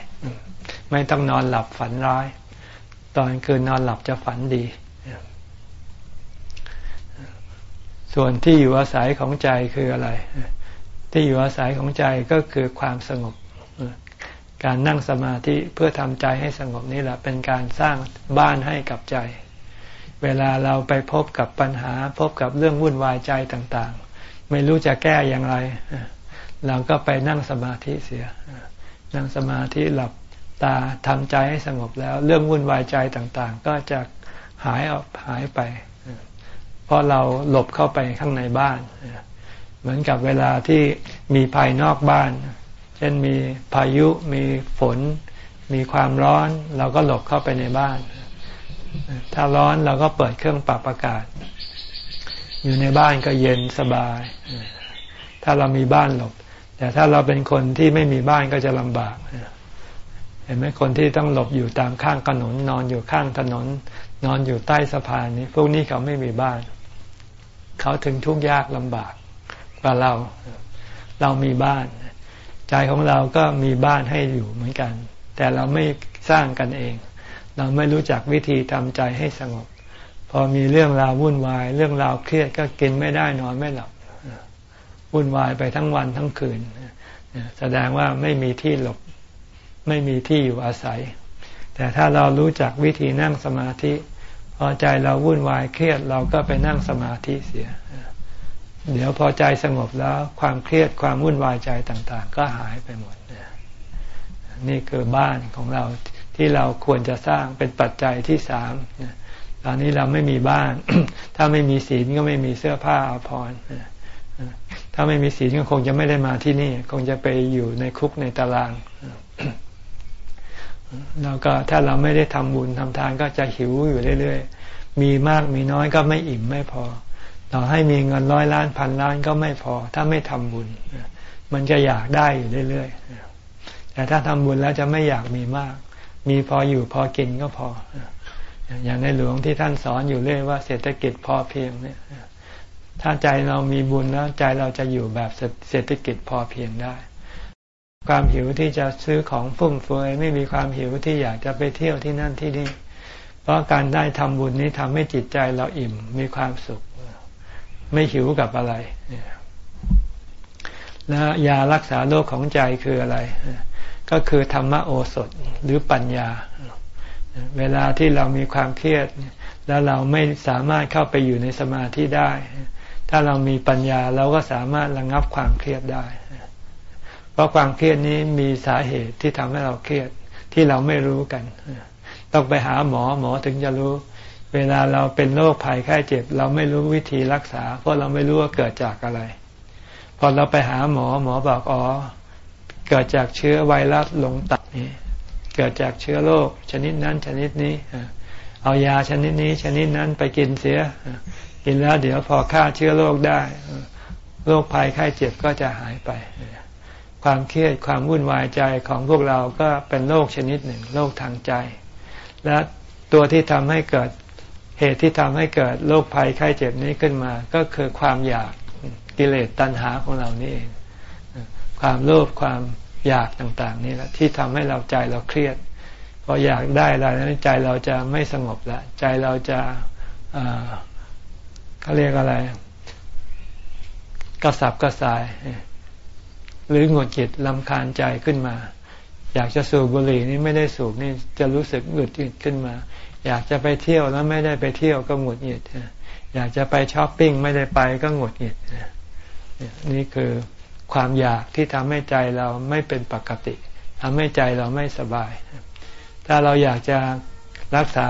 ไม่ต้องนอนหลับฝันร้าย ตอนคืนนอนหลับจะฝันดี ส่วนที่อยู่อาศัยของใจคืออะไร ที่อยู่อาศัยของใจก็คือความสงบ การนั่งสมาธิเพื่อทำใจให้สงบนี่แหละเป็นการสร้างบ้านให้กับใจ เวลาเราไปพบกับปัญหา พบกับเรื่องวุ่นวายใจต่างๆ ไม่รู้จะแก้อย่างไร เราก็ไปนั่งสมาธิเสีย นั่งสมาธิหลับตาทำใจให้สงบแล้ว เรื่องวุ่นวายใจต่างๆ ก็จะหายออกหายไปเพราะเราหลบเข้าไปข้างในบ้าน เหมือนกับเวลาที่มีภายนอกบ้าน เช่นมีพายุมีฝน มีความร้อน เราก็หลบเข้าไปในบ้าน ถ้าร้อนเราก็เปิดเครื่องปรับอากาศ อยู่ในบ้านก็เย็นสบาย ถ้าเรามีบ้านหลบ แต่ถ้าเราเป็นคนที่ไม่มีบ้านก็จะลำบากเห็นไหมคนที่ต้องหลบอยู่ตามข้างถนน นอนอยู่ข้างถนน นอนอยู่ใต้สะพานนี้ พวกนี้เขาไม่มีบ้าน เขาถึงทุกข์ยากลำบากกว่าเรา เรามีบ้าน ใจของเราก็มีบ้านให้อยู่เหมือนกัน แต่เราไม่สร้างกันเอง เราไม่รู้จักวิธีทำใจให้สงบ พอมีเรื่องราววุ่นวาย เรื่องราวเครียดก็กินไม่ได้นอนไม่หลับวุ่นวายไปทั้งวันทั้งคืนแสดงว่าไม่มีที่หลบ ไม่มีที่อยู่อาศัย แต่ถ้าเรารู้จักวิธีนั่งสมาธิ พอใจเราวุ่นวายเครียดเราก็ไปนั่งสมาธิเสีย เดี๋ยวพอใจสงบแล้วความเครียดความวุ่นวายใจต่าง ๆ ก็หายไปหมดนี่คือบ้านของเราที่เราควรจะสร้างเป็นปัจจัยที่สามตอนนี้เราไม่มีบ้าน ถ้าไม่มีศีลก็ไม่มีเสื้อผ้าอาภรณ์ถ้าไม่มีศีลก็คงจะไม่ได้มาที่นี่ คงจะไปอยู่ในคุกในตารางแล้วก็ถ้าเราไม่ได้ทำบุญทำทานก็จะหิวอยู่เรื่อยๆ มีมากมีน้อยก็ไม่อิ่มไม่พอ ต่อให้มีเงินร้อยล้านพันล้านก็ไม่พอ ถ้าไม่ทำบุญ มันจะอยากได้อยู่เรื่อยๆ แต่ถ้าทำบุญแล้วจะไม่อยากมีมาก มีพออยู่พอกินก็พอ อย่างในหลวงที่ท่านสอนอยู่เรื่อยว่าเศรษฐกิจพอเพียงเนี่ย ถ้าใจเรามีบุญแล้วใจเราจะอยู่แบบเศรษฐกิจพอเพียงได้ ความหิวที่จะซื้อของฟุ่มเฟือยไม่มีความหิวที่อยากจะไปเที่ยวที่นั่นที่นี่ เพราะการได้ทำบุญนี้ทำให้จิตใจเราอิ่มมีความสุข ไม่หิวกับอะไร แล้วยารักษาโรคของใจคืออะไร ก็คือธรรมโอสถหรือปัญญา เวลาที่เรามีความเครียด แล้วเราไม่สามารถเข้าไปอยู่ในสมาธิได้ ถ้าเรามีปัญญาเราก็สามารถระงับความเครียดได้ เพราะความเครียดนี้มีสาเหตุที่ทำให้เราเครียดที่เราไม่รู้กัน ต้องไปหาหมอหมอถึงจะรู้ เวลาเราเป็นโรคภัยไข้เจ็บ เราไม่รู้วิธีรักษา เพราะเราไม่รู้ว่าเกิดจากอะไร พอเราไปหาหมอหมอบอกอ๋อเกิดจากเชื้อไวรัสลงตับนี่เกิดจากเชื้อโรคชนิดนั้นชนิดนี้เอายาชนิดนี้ ชนิดนั้นไปกินเสีย กินแล้วเดี๋ยวพอฆ่าเชื้อโรคได้โรคภัยไข้เจ็บก็จะหายไป ความเครียดความวุ่นวายใจของพวกเราก็เป็นโรคชนิดหนึ่งโรคทางใจ และตัวที่ทำให้เกิด เหตุที่ทำให้เกิดโรคภัยไข้เจ็บนี้ขึ้นมา ก็คือความอยากกิเลสตัณหาของเรานี่เองความโลภความอยากต่างๆ นี่แหละที่ทำให้เราใจเราเครียดพออยากได้อะไรนั้นใจเราจะไม่สงบละใจเราจะเขาเรียกอะไร กระสับกระส่าย หรือหงดจิตลำคาญใจขึ้นมา อยากจะสูบบุหรี่นี่ไม่ได้สูบนี่จะรู้สึกหงุดหงิดขึ้นมา อยากจะไปเที่ยวแล้วไม่ได้ไปเที่ยวก็หงุดหงิดอยากจะไปช้อปปิ้งไม่ได้ไปก็หงุดหงิดนี่คือความอยากที่ทำให้ใจเราไม่เป็นปกติทำให้ใจเราไม่สบาย ถ้าเราอยากจะรักษา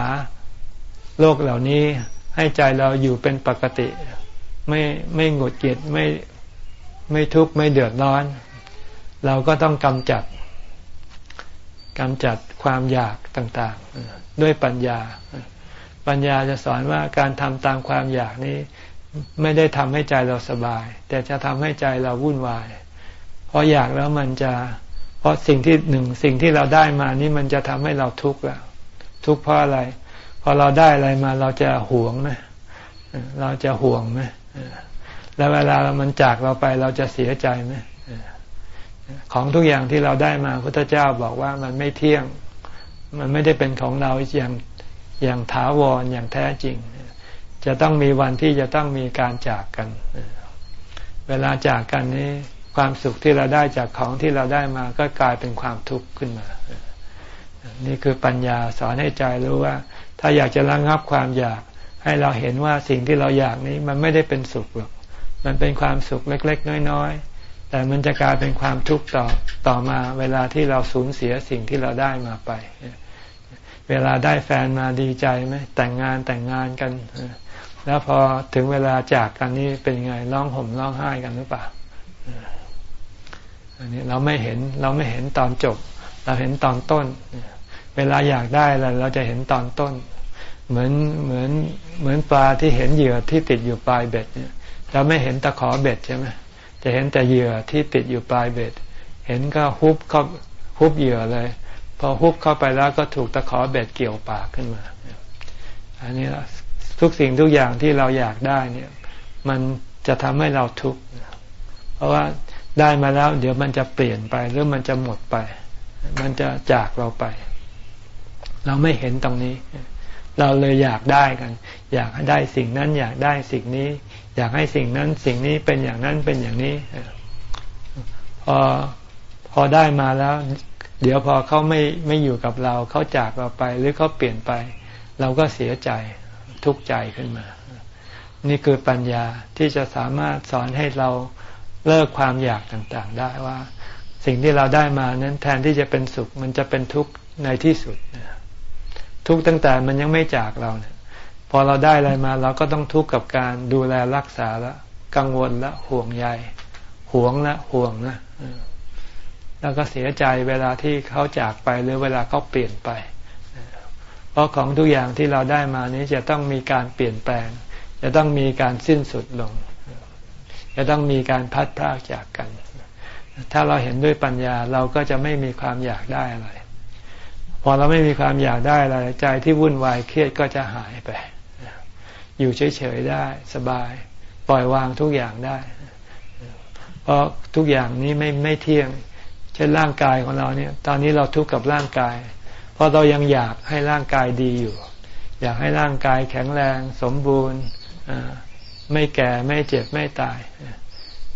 โรคเหล่านี้ให้ใจเราอยู่เป็นปกติ ไม่ไม่หงุดหงิดไม่ไม่ทุกข์ไม่เดือดร้อน เราก็ต้องกำจัดกำจัดความอยากต่าง ๆ ด้วยปัญญา ปัญญาจะสอนว่าการทำตามความอยากนี้ ไม่ได้ทำให้ใจเราสบาย แต่จะทำให้ใจเราวุ่นวาย เพราะอยากแล้วมันจะ เพราะสิ่งที่หนึ่งสิ่งที่เราได้มานี่มันจะทำให้เราทุกข์แล้วทุกข์เพราะอะไร พอเราได้อะไรมาเราจะหวงไหมเราจะห่วงไหมแล้วเวลามันจากเราไปเราจะเสียใจไหมของทุกอย่างที่เราได้มาพุทธเจ้าบอกว่ามันไม่เที่ยง มันไม่ได้เป็นของเราอย่างอย่างถาวรอย่างแท้จริง จะต้องมีวันที่จะต้องมีการจากกัน เวลาจากกันนี้ความสุขที่เราได้จากของที่เราได้มาก็กลายเป็นความทุกข์ขึ้นมา นี่คือปัญญาสอนให้ใจรู้ว่า ถ้าอยากจะระงับความอยาก ให้เราเห็นว่าสิ่งที่เราอยากนี้มันไม่ได้เป็นสุขหรอกมันเป็นความสุขเล็ก ๆ น้อยๆ แต่มันจะกลายเป็นความทุกข์ต่อต่อมาเวลาที่เราสูญเสียสิ่งที่เราได้มาไป เวลาได้แฟนมาดีใจไหมแต่งงานแต่งงานกัน แล้วพอถึงเวลาจากกันนี่เป็นไงร้องห่มร้องไห้กันหรือเปล่าอันนี้เราไม่เห็นเราไม่เห็นตอนจบ เราเห็นตอนต้น เวลาอยากได้อะไรเราจะเห็นตอนต้น เหมือนเหมือนเหมือนปลาที่เห็นเหยื่อที่ติดอยู่ปลายเบ็ดเนี่ยจะไม่เห็นตะขอเบ็ดใช่ไหม จะเห็นแต่เหยื่อที่ติดอยู่ปลายเบ็ด เห็นก็ฮุบเข้าฮุบเหยื่อเลย พอฮุบเข้าไปแล้วก็ถูกตะขอเบ็ดเกี่ยวปากขึ้นมา อันนี้ทุกสิ่งทุกอย่างที่เราอยากได้เนี่ย มันจะทำให้เราทุกข์เพราะว่าได้มาแล้ว เดี๋ยวมันจะเปลี่ยนไปหรือมันจะหมดไป มันจะจากเราไป เราไม่เห็นตรงนี้ เราเลยอยากได้กัน อยากได้สิ่งนั้นอยากได้สิ่งนี้ อยากให้สิ่งนั้นสิ่งนี้เป็นอย่างนั้นเป็นอย่างนี้พอพอได้มาแล้ว เดี๋ยวพอเขาไม่ไม่อยู่กับเราเขาจากเราไปหรือเขาเปลี่ยนไป เราก็เสียใจทุกข์ใจขึ้นมา นี่คือปัญญาที่จะสามารถสอนให้เราเลิกความอยากต่างๆ ได้ว่า สิ่งที่เราได้มานั้นแทนที่จะเป็นสุข มันจะเป็นทุกข์ในที่สุดทุกข์ตั้งแต่มันยังไม่จากเราเนี่ย พอเราได้อะไรมา เราก็ต้องทุกข์กับการดูแลรักษาละกังวลละห่วงใยห่วงละห่วงนะแล้วก็เสียใจเวลาที่เขาจากไปหรือเวลาเขาเปลี่ยนไป เพราะของทุกอย่างที่เราได้มานี้จะต้องมีการเปลี่ยนแปลง จะต้องมีการสิ้นสุดลง จะต้องมีการพัดพรากจากกัน ถ้าเราเห็นด้วยปัญญาเราก็จะไม่มีความอยากได้อะไร พอเราไม่มีความอยากได้อะไรใจที่วุ่นวายเครียดก็จะหายไป อยู่เฉยๆได้สบาย ปล่อยวางทุกอย่างได้ เพราะทุกอย่างนี้ไม่ไม่เที่ยง เช่นร่างกายของเราเนี่ย ตอนนี้เราทุกข์กับร่างกาย เพราะเรายังอยากให้ร่างกายดีอยู่ อยากให้ร่างกายแข็งแรง สมบูรณ์ไม่แก่ไม่เจ็บไม่ตาย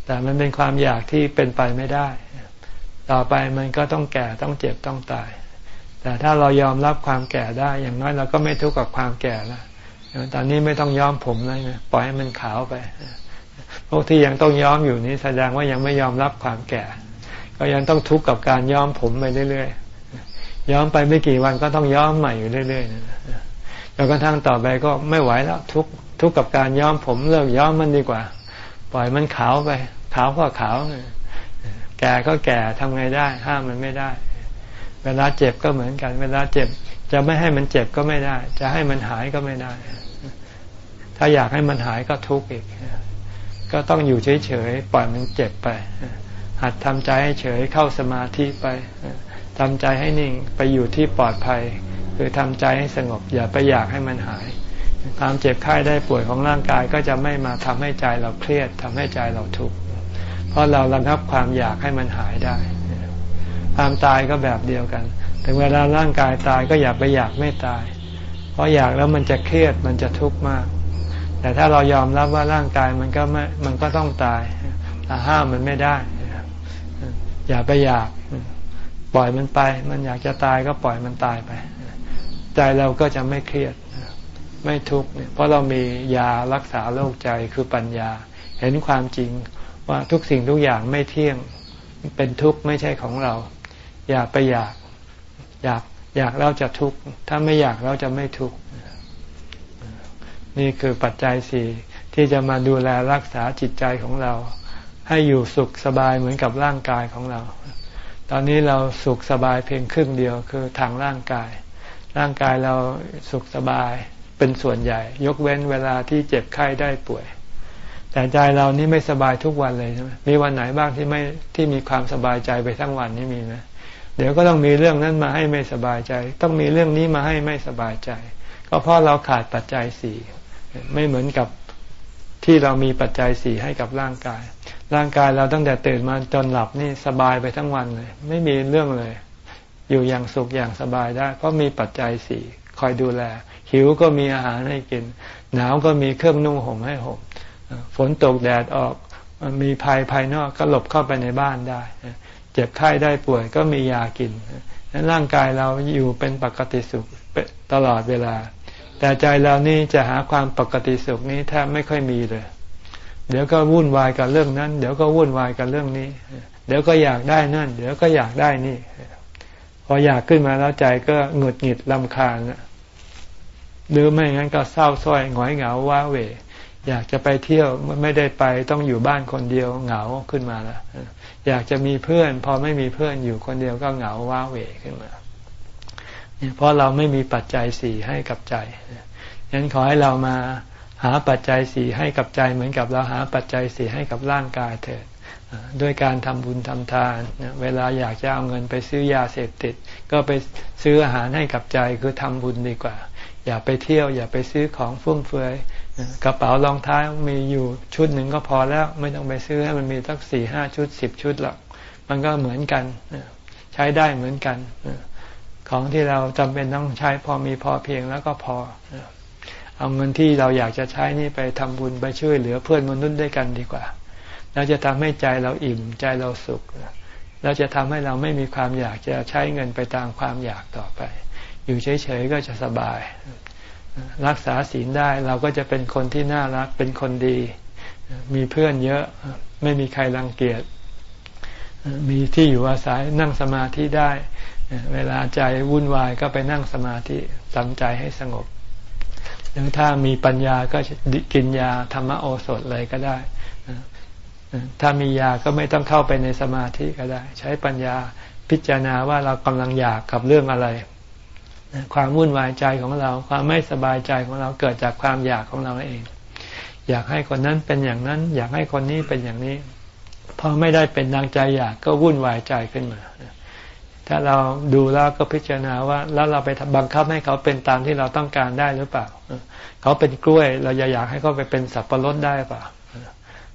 แต่มันเป็นความอยากที่เป็นไปไม่ได้ ต่อไปมันก็ต้องแก่ต้องเจ็บต้องตาย แต่ถ้าเรายอมรับความแก่ได้ อย่างน้อยเราก็ไม่ทุกข์กับความแก่แล้ว ตอนนี้ไม่ต้องย้อมผมเลยนะปล่อยให้มันขาวไป พวกที่ยังต้องย้อมอยู่นี้แสดงว่ายังไม่ยอมรับความแก่ ก็ยังต้องทุกข์กับการย้อมผมไปเรื่อยๆ ย้อมไปไม่กี่วันก็ต้องย้อมใหม่อยู่เรื่อยๆจนกระทั่งต่อไปก็ไม่ไหวแล้วทุกทุกข์กับการย้อมผมเลิกย้อมมันดีกว่า ปล่อยมันขาวไป ขาวก็ขาว แก่ก็แก่ทำไงได้ ห้ามมันไม่ได้ เวลาเจ็บก็เหมือนกัน เวลาเจ็บจะไม่ให้มันเจ็บก็ไม่ได้ จะให้มันหายก็ไม่ได้ ถ้าอยากให้มันหายก็ทุกข์อีก ก็ต้องอยู่เฉยๆปล่อยมันเจ็บไป หัดทำใจให้เฉยเข้าสมาธิไปทำใจให้นิ่งไปอยู่ที่ปลอดภัย คือทำใจให้สงบ อย่าไปอยากให้มันหาย ความเจ็บไข้ได้ป่วยของร่างกายก็จะไม่มาทำให้ใจเราเครียดทำให้ใจเราทุกข์เพราะเราระงับความอยากให้มันหายได้ความตายก็แบบเดียวกัน ถึงเวลาร่างกายตายก็อย่าไปอยากไม่ตาย เพราะอยากแล้วมันจะเครียดมันจะทุกข์มาก แต่ถ้าเรายอมรับว่าร่างกายมันก็ไม่มันก็ต้องตายแต่ห้ามมันไม่ได้ อย่าไปอยาก ปล่อยมันไป มันอยากจะตายก็ปล่อยมันตายไป ใจเราก็จะไม่เครียด ไม่ทุกข์เพราะเรามียารักษาโรคใจคือปัญญา เห็นความจริงว่าทุกสิ่งทุกอย่างไม่เที่ยงเป็นทุกข์ไม่ใช่ของเรา อย่าไปอยาก อยากอยากเราจะทุกข์ถ้าไม่อยากเราจะไม่ทุกข์ นี่คือปัจจัยสี่ที่จะมาดูแลรักษาจิตใจของเรา ให้อยู่สุขสบายเหมือนกับร่างกายของเรา ตอนนี้เราสุขสบายเพียงครึ่งเดียวคือทางร่างกาย ร่างกายเราสุขสบายเป็นส่วนใหญ่ ยกเว้นเวลาที่เจ็บไข้ได้ป่วย แต่ใจเรานี่ไม่สบายทุกวันเลยใช่ไหมมีวันไหนบ้างที่ไม่ที่มีความสบายใจไปทั้งวันนี่มีไหมเดี๋ยวก็ต้องมีเรื่องนั้นมาให้ไม่สบายใจ ต้องมีเรื่องนี้มาให้ไม่สบายใจ ก็เพราะเราขาดปัจจัยสี่ ไม่เหมือนกับที่เรามีปัจจัยสี่ให้กับร่างกาย ร่างกายเราตั้งแต่ตื่นมาจนหลับนี่สบายไปทั้งวันเลย ไม่มีเรื่องเลย อยู่อย่างสุขอย่างสบายได้ เพราะมีปัจจัยสี่คอยดูแล หิวก็มีอาหารให้กิน หนาวก็มีเครื่องนุ่งห่มให้ห่มฝนตกแดดออกมีภัยภายนอกก็หลบเข้าไปในบ้านได้ เจ็บไข้ได้ป่วยก็มียากินนั้นร่างกายเราอยู่เป็นปกติสุขตลอดเวลา แต่ใจเรานี่จะหาความปกติสุขนี้แทบไม่ค่อยมีเลย เดี๋ยวก็วุ่นวายกับเรื่องนั้น เดี๋ยวก็วุ่นวายกับเรื่องนี้ เดี๋ยวก็อยากได้นั่น เดี๋ยวก็อยากได้นี่ พออยากขึ้นมาแล้วใจก็หงุดหงิดลำคาญหรือไม่งั้นก็เศร้าส้อยหงอยเหงาว้าเหวอยากจะไปเที่ยวไม่ได้ไปต้องอยู่บ้านคนเดียวเหงาขึ้นมาแล้วอยากจะมีเพื่อน พอไม่มีเพื่อนอยู่คนเดียวก็เหงาว้าเหวขึ้นมา เพราะเราไม่มีปัจจัยสี่ให้กับใจงั้นขอให้เรามาหาปัจจัยสี่ให้กับใจเหมือนกับเราหาปัจจัยสี่ให้กับร่างกายเถิดด้วยการทำบุญทำทาน เวลาอยากจะเอาเงินไปซื้อยาเสพติด ก็ไปซื้ออาหารให้กับใจคือทำบุญดีกว่า อย่าไปเที่ยว อย่าไปซื้อของฟุ่มเฟือยกระเป๋ารองเท้ามีอยู่ชุดหนึ่งก็พอแล้วไม่ต้องไปซื้อให้มันมีตั้งสี่ห้าชุดสิบชุดหรอกมันก็เหมือนกันใช้ได้เหมือนกัน ของที่เราจำเป็นต้องใช้พอมีพอเพียงแล้วก็พอ เอาเงินที่เราอยากจะใช้นี่ไปทำบุญไปช่วยเหลือเพื่อนมนุษย์ด้วยกันดีกว่า แล้วจะทำให้ใจเราอิ่มใจเราสุข แล้วจะทำให้เราไม่มีความอยากจะใช้เงินไปตามความอยากต่อไป อยู่เฉยๆก็จะสบาย รักษาศีลได้เราก็จะเป็นคนที่น่ารักเป็นคนดี มีเพื่อนเยอะไม่มีใครรังเกียจมีที่อยู่อาศัยนั่งสมาธิได้ เวลาใจวุ่นวายก็ไปนั่งสมาธิทำใจให้สงบ หรือถ้ามีปัญญาก็กินยาธรรมโอสถเลยก็ได้ ถ้ามียาก็ไม่ต้องเข้าไปในสมาธิก็ได้ ใช้ปัญญาพิจารณาว่าเรากำลังอยากกับเรื่องอะไร ความวุ่นวายใจของเรา ความไม่สบายใจของเราเกิดจากความอยากของเราเอง อยากให้คนนั้นเป็นอย่างนั้น อยากให้คนนี้เป็นอย่างนี้ พอไม่ได้เป็นดังใจอยากก็วุ่นวายใจขึ้นมา ถ้าเราดูแล้วก็พิจารณาว่า แล้วเราไปบังคับให้เขาเป็นตามที่เราต้องการได้หรือเปล่า เขาเป็นกล้วย เราอยากอยากให้เขาไปเป็นสับปะรดได้เปล่า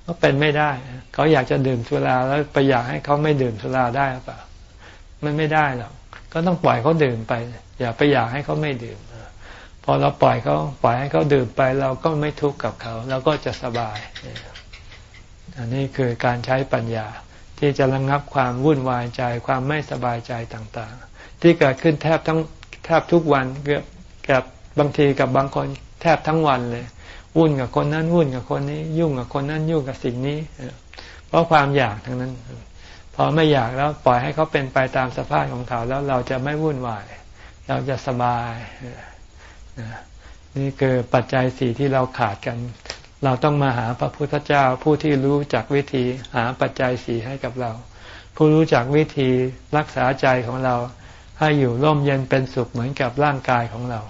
ก็เป็นไม่ได้ เขาอยากจะดื่มสุราแล้วไปอยากให้เขาไม่ดื่มสุราได้หรือเปล่า มันไม่ได้หรอกก็ต้องปล่อยเขาดื่มไป อย่าไปอยากให้เขาไม่ดื่มพอเราปล่อยเขาปล่อยให้เขาดื่มไป เราก็ไม่ทุกข์กับเขาเราก็จะสบาย อันนี้คือการใช้ปัญญา ที่จะระงงับความวุ่นวายใจความไม่สบายใจต่างๆ ที่เกิดขึ้นแทบทั้งแทบทุกวันเกือบกับบางทีกับบางคนแทบทั้งวันเลย วุ่นกับคนนั้นวุ่นกับคนนี้ ยุ่งกับคนนั้นยุ่งกับสิ่งนี้เพราะความอยากทั้งนั้น พอไม่อยากแล้วปล่อยให้เขาเป็นไปตามสภาพของเขาแล้วเราจะไม่วุ่นวาย เราจะสบายนี่คือปัจจัยสี่ที่เราขาดกัน เราต้องมาหาพระพุทธเจ้าผู้ที่รู้จักวิธีหาปัจจัยสีให้กับเรา ผู้รู้จักวิธีรักษาใจของเรา ให้อยู่ร่มเย็นเป็นสุขเหมือนกับร่างกายของเรา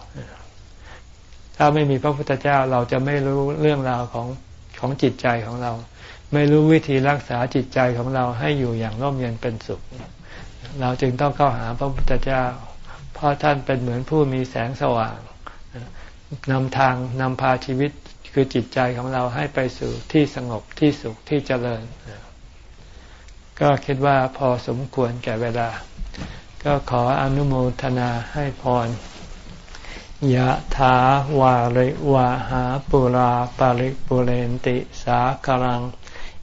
ถ้าไม่มีพระพุทธเจ้าเราจะไม่รู้เรื่องราวของของจิตใจของเรา ไม่รู้วิธีรักษาจิตใจของเราให้อยู่อย่างร่มเย็นเป็นสุข เราจึงต้องเข้าหาพระพุทธเจ้า เพราะท่านเป็นเหมือนผู้มีแสงสว่างนำทางนำพาชีวิต คือจิตใจของเราให้ไปสู่ที่สงบที่สุขที่เจริญ ก็คิดว่าพอสมควรแก่เวลา ก็ขออนุโมทนาให้พรยะถาวาริวะหาปุราปาริปุเรนติสาคลัง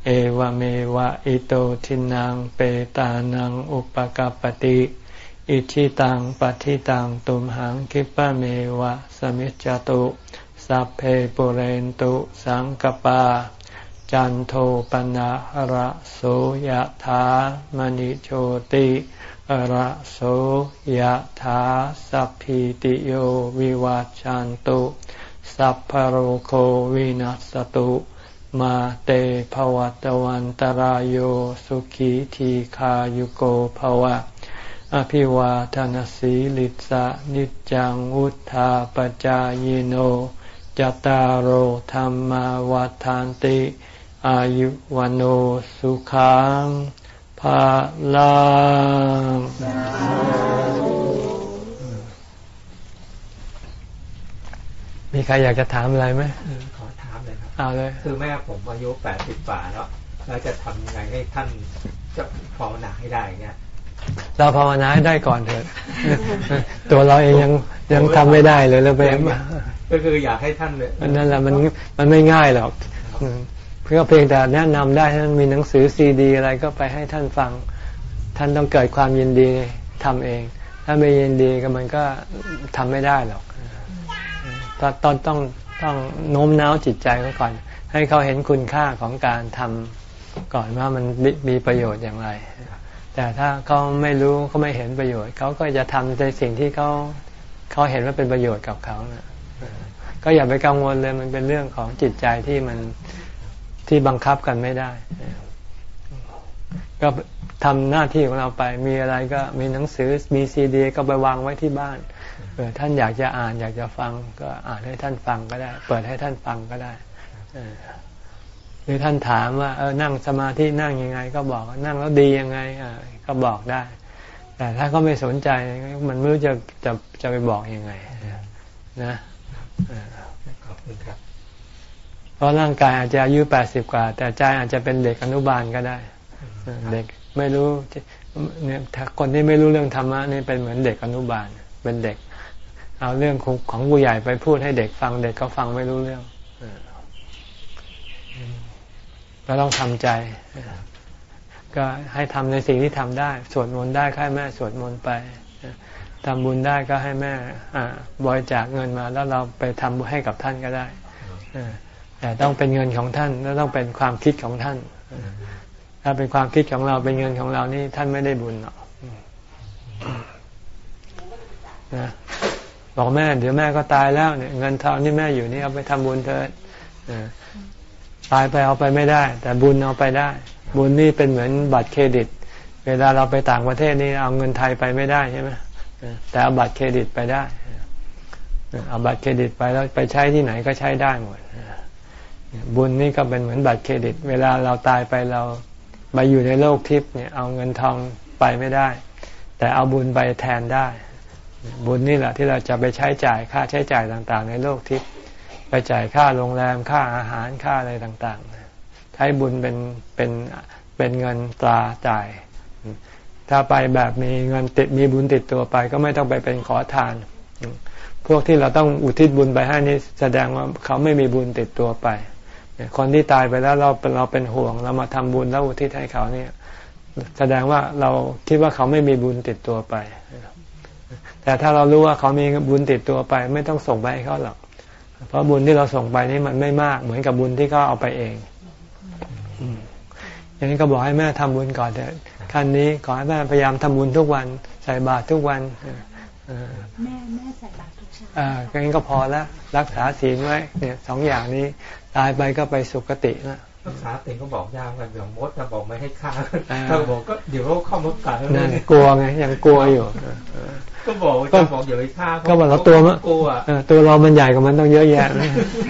เอวเมวะอิโตทินังเปตานังอุปกปติอิชิตังปฏิตังตุมหังคิปะเมวะสมิจจตุ สัพเพปุเรนตุสังกปา จันโทปนะระโสยะถามณิโชติระโสยถาสัพพิติโยวิวัจจันตุ สัพพโรโควินัสตุ มาเตภวัตวันตารโยสุขีทีขายุโกภวะ อภิวาทานสีลิสะนิจังวุธาปจายโน จตารโหธรรมวาทานติ อายุวันโอสุขังภาลังมีใครอยากจะถามอะไรไหมขอถามเลยครับเอาเลยคือแม่ผมอายุแปดสิบกว่าแล้วเราจะทำยังไงให้ท่านจะภาวนาให้ได้เงี้ยเราภาวนาให้ได้ก่อนเถอะ ตัวเราเองยังยังทำไม่ได้เลยเราไป ก็คืออยากให้ท่านเลยนั่นแหละมันมันไม่ง่ายหรอกเพื่อเพียงแต่แนะนำได้ท่านมีหนังสือซีดี อะไรก็ไปให้ท่านฟัง ท่านต้องเกิดความยินดีทำเอง ถ้าไม่ยินดีก็มันก็ทำไม่ได้หรอกตอนต้องต้องโน้มน้าวจิตใจเขาก่อน ให้เขาเห็นคุณค่าของการทำก่อนว่ามันมีประโยชน์อย่างไร แต่ถ้าเขาไม่รู้เขาไม่เห็นประโยชน์เขาก็จะทำในสิ่งที่เขาเขาเห็นว่าเป็นประโยชน์กับเขานะ ก็อย่าไปกังวลเลยมันเป็นเรื่องของจิตใจที่มันที่บังคับกันไม่ได้ ก็ทำหน้าที่ของเราไป มีอะไรก็มีหนังสือมีซีดี ก็ไปวางไว้ที่บ้านเออท่านอยากจะอ่านอยากจะฟัง ก็อ่านให้ท่านฟังก็ได้ เปิดให้ท่านฟังก็ได้หรือท่านถามว่าเออนั่งสมาธินั่งยังไง ก็บอกนั่งแล้วดียังไงอ่าก็บอกได้ แต่ถ้าเขาไม่สนใจมันไม่รู้จะจะจะไปบอกยังไงนะ ขอบคุณครับเพราะร่างกายอาจจะอายุแปดสิบกว่า แต่ใจอาจจะเป็นเด็กอนุบาลก็ได้ เด็กไม่รู้เนี่ยคนที่ไม่รู้เรื่องธรรมะนี่เป็นเหมือนเด็กอนุบาล เป็นเด็ก เอาเรื่องของของผู้ใหญ่ไปพูดให้เด็กฟังเด็กก็ฟังไม่รู้เรื่องก็ต้องทำใจ ก็ให้ทำในสิ่งที่ทำได้ สวดมนต์ได้ให้แม่สวดมนต์ไป ทำบุญได้ก็ให้แม่บริจาคเงินมา แล้วเราไปทำบุญให้กับท่านก็ได้แต่ต้องเป็นเงินของท่านแล้วต้องเป็นความคิดของท่าน ถ้าเป็นความคิดของเราเป็นเงินของเรานี่ท่านไม่ได้บุญหรอกนะบอกแม่ เดี๋ยวแม่ก็ตายแล้วเนี่ยเงินทองที่แม่อยู่นี่เอาไปทำบุญเถิดตายไปเอาไปไม่ได้ แต่บุญเอาไปได้ บุญนี่เป็นเหมือนบัตรเครดิต เวลาเราไปต่างประเทศนี่เอาเงินไทยไปไม่ได้ใช่ไหม แต่เอาบัตรเครดิตไปได้ เอาบัตรเครดิตไปแล้วไปใช้ที่ไหนก็ใช้ได้หมด บุญนี่ก็เป็นเหมือนบัตรเครดิต เวลาเราตายไปเราไปอยู่ในโลกทิพย์เนี่ยเอาเงินทองไปไม่ได้ แต่เอาบุญไปแทนได้ บุญนี่แหละที่เราจะไปใช้จ่ายค่าใช้จ่ายต่างๆ ในโลกทิพย์ไปจ่ายค่าโรงแรมค่าอาหารค่าอะไรต่างๆ ใช้บุญเป็นเป็นเป็นเงินตราจ่าย ถ้าไปแบบมีเงินติดมีบุญติดตัวไปก็ไม่ต้องไปเป็นขอทาน พวกที่เราต้องอุทิศบุญไปให้นี่แสดงว่าเขาไม่มีบุญติดตัวไป คนที่ตายไปแล้วเราเป็นเราเป็นห่วง เรามาทำบุญแล้วอุทิศให้เขาเนี่ย แสดงว่าเราคิดว่าเขาไม่มีบุญติดตัวไป แต่ถ้าเรารู้ว่าเขามีบุญติดตัวไป ไม่ต้องส่งไปให้เขาหรอก เพราะบุญที่เราส่งไปนี่มันไม่มากเหมือนกับบุญที่เขาเอาไปเองอย่างนี้ก็บอกให้แม่ทำบุญก่อนเถอะ ขั้นนี้ขอให้แม่พยายามทำบุญทุกวันใส่บาตรทุกวันแม่แม่ใส่บาตรทุกเช้าอ่าก็งั้นก็พอแล้วรักษาศีลไว้เนี่ยสองอย่างนี้ตายไปก็ไปสุคตินะ รักษาติก็บอกยากกันอย่างมดจะบอกไม่ให้ฆ่าถ้าบอกก็เดี๋ยวเขาเข้ามากัดนั่นกลัวไงยังกลัวอยู่ก็บอกจะบอกอย่าไปฆ่าก็บอกเราตัวมันกลัวตัวเรามันใหญ่กว่ามันต้องเยอะแยะ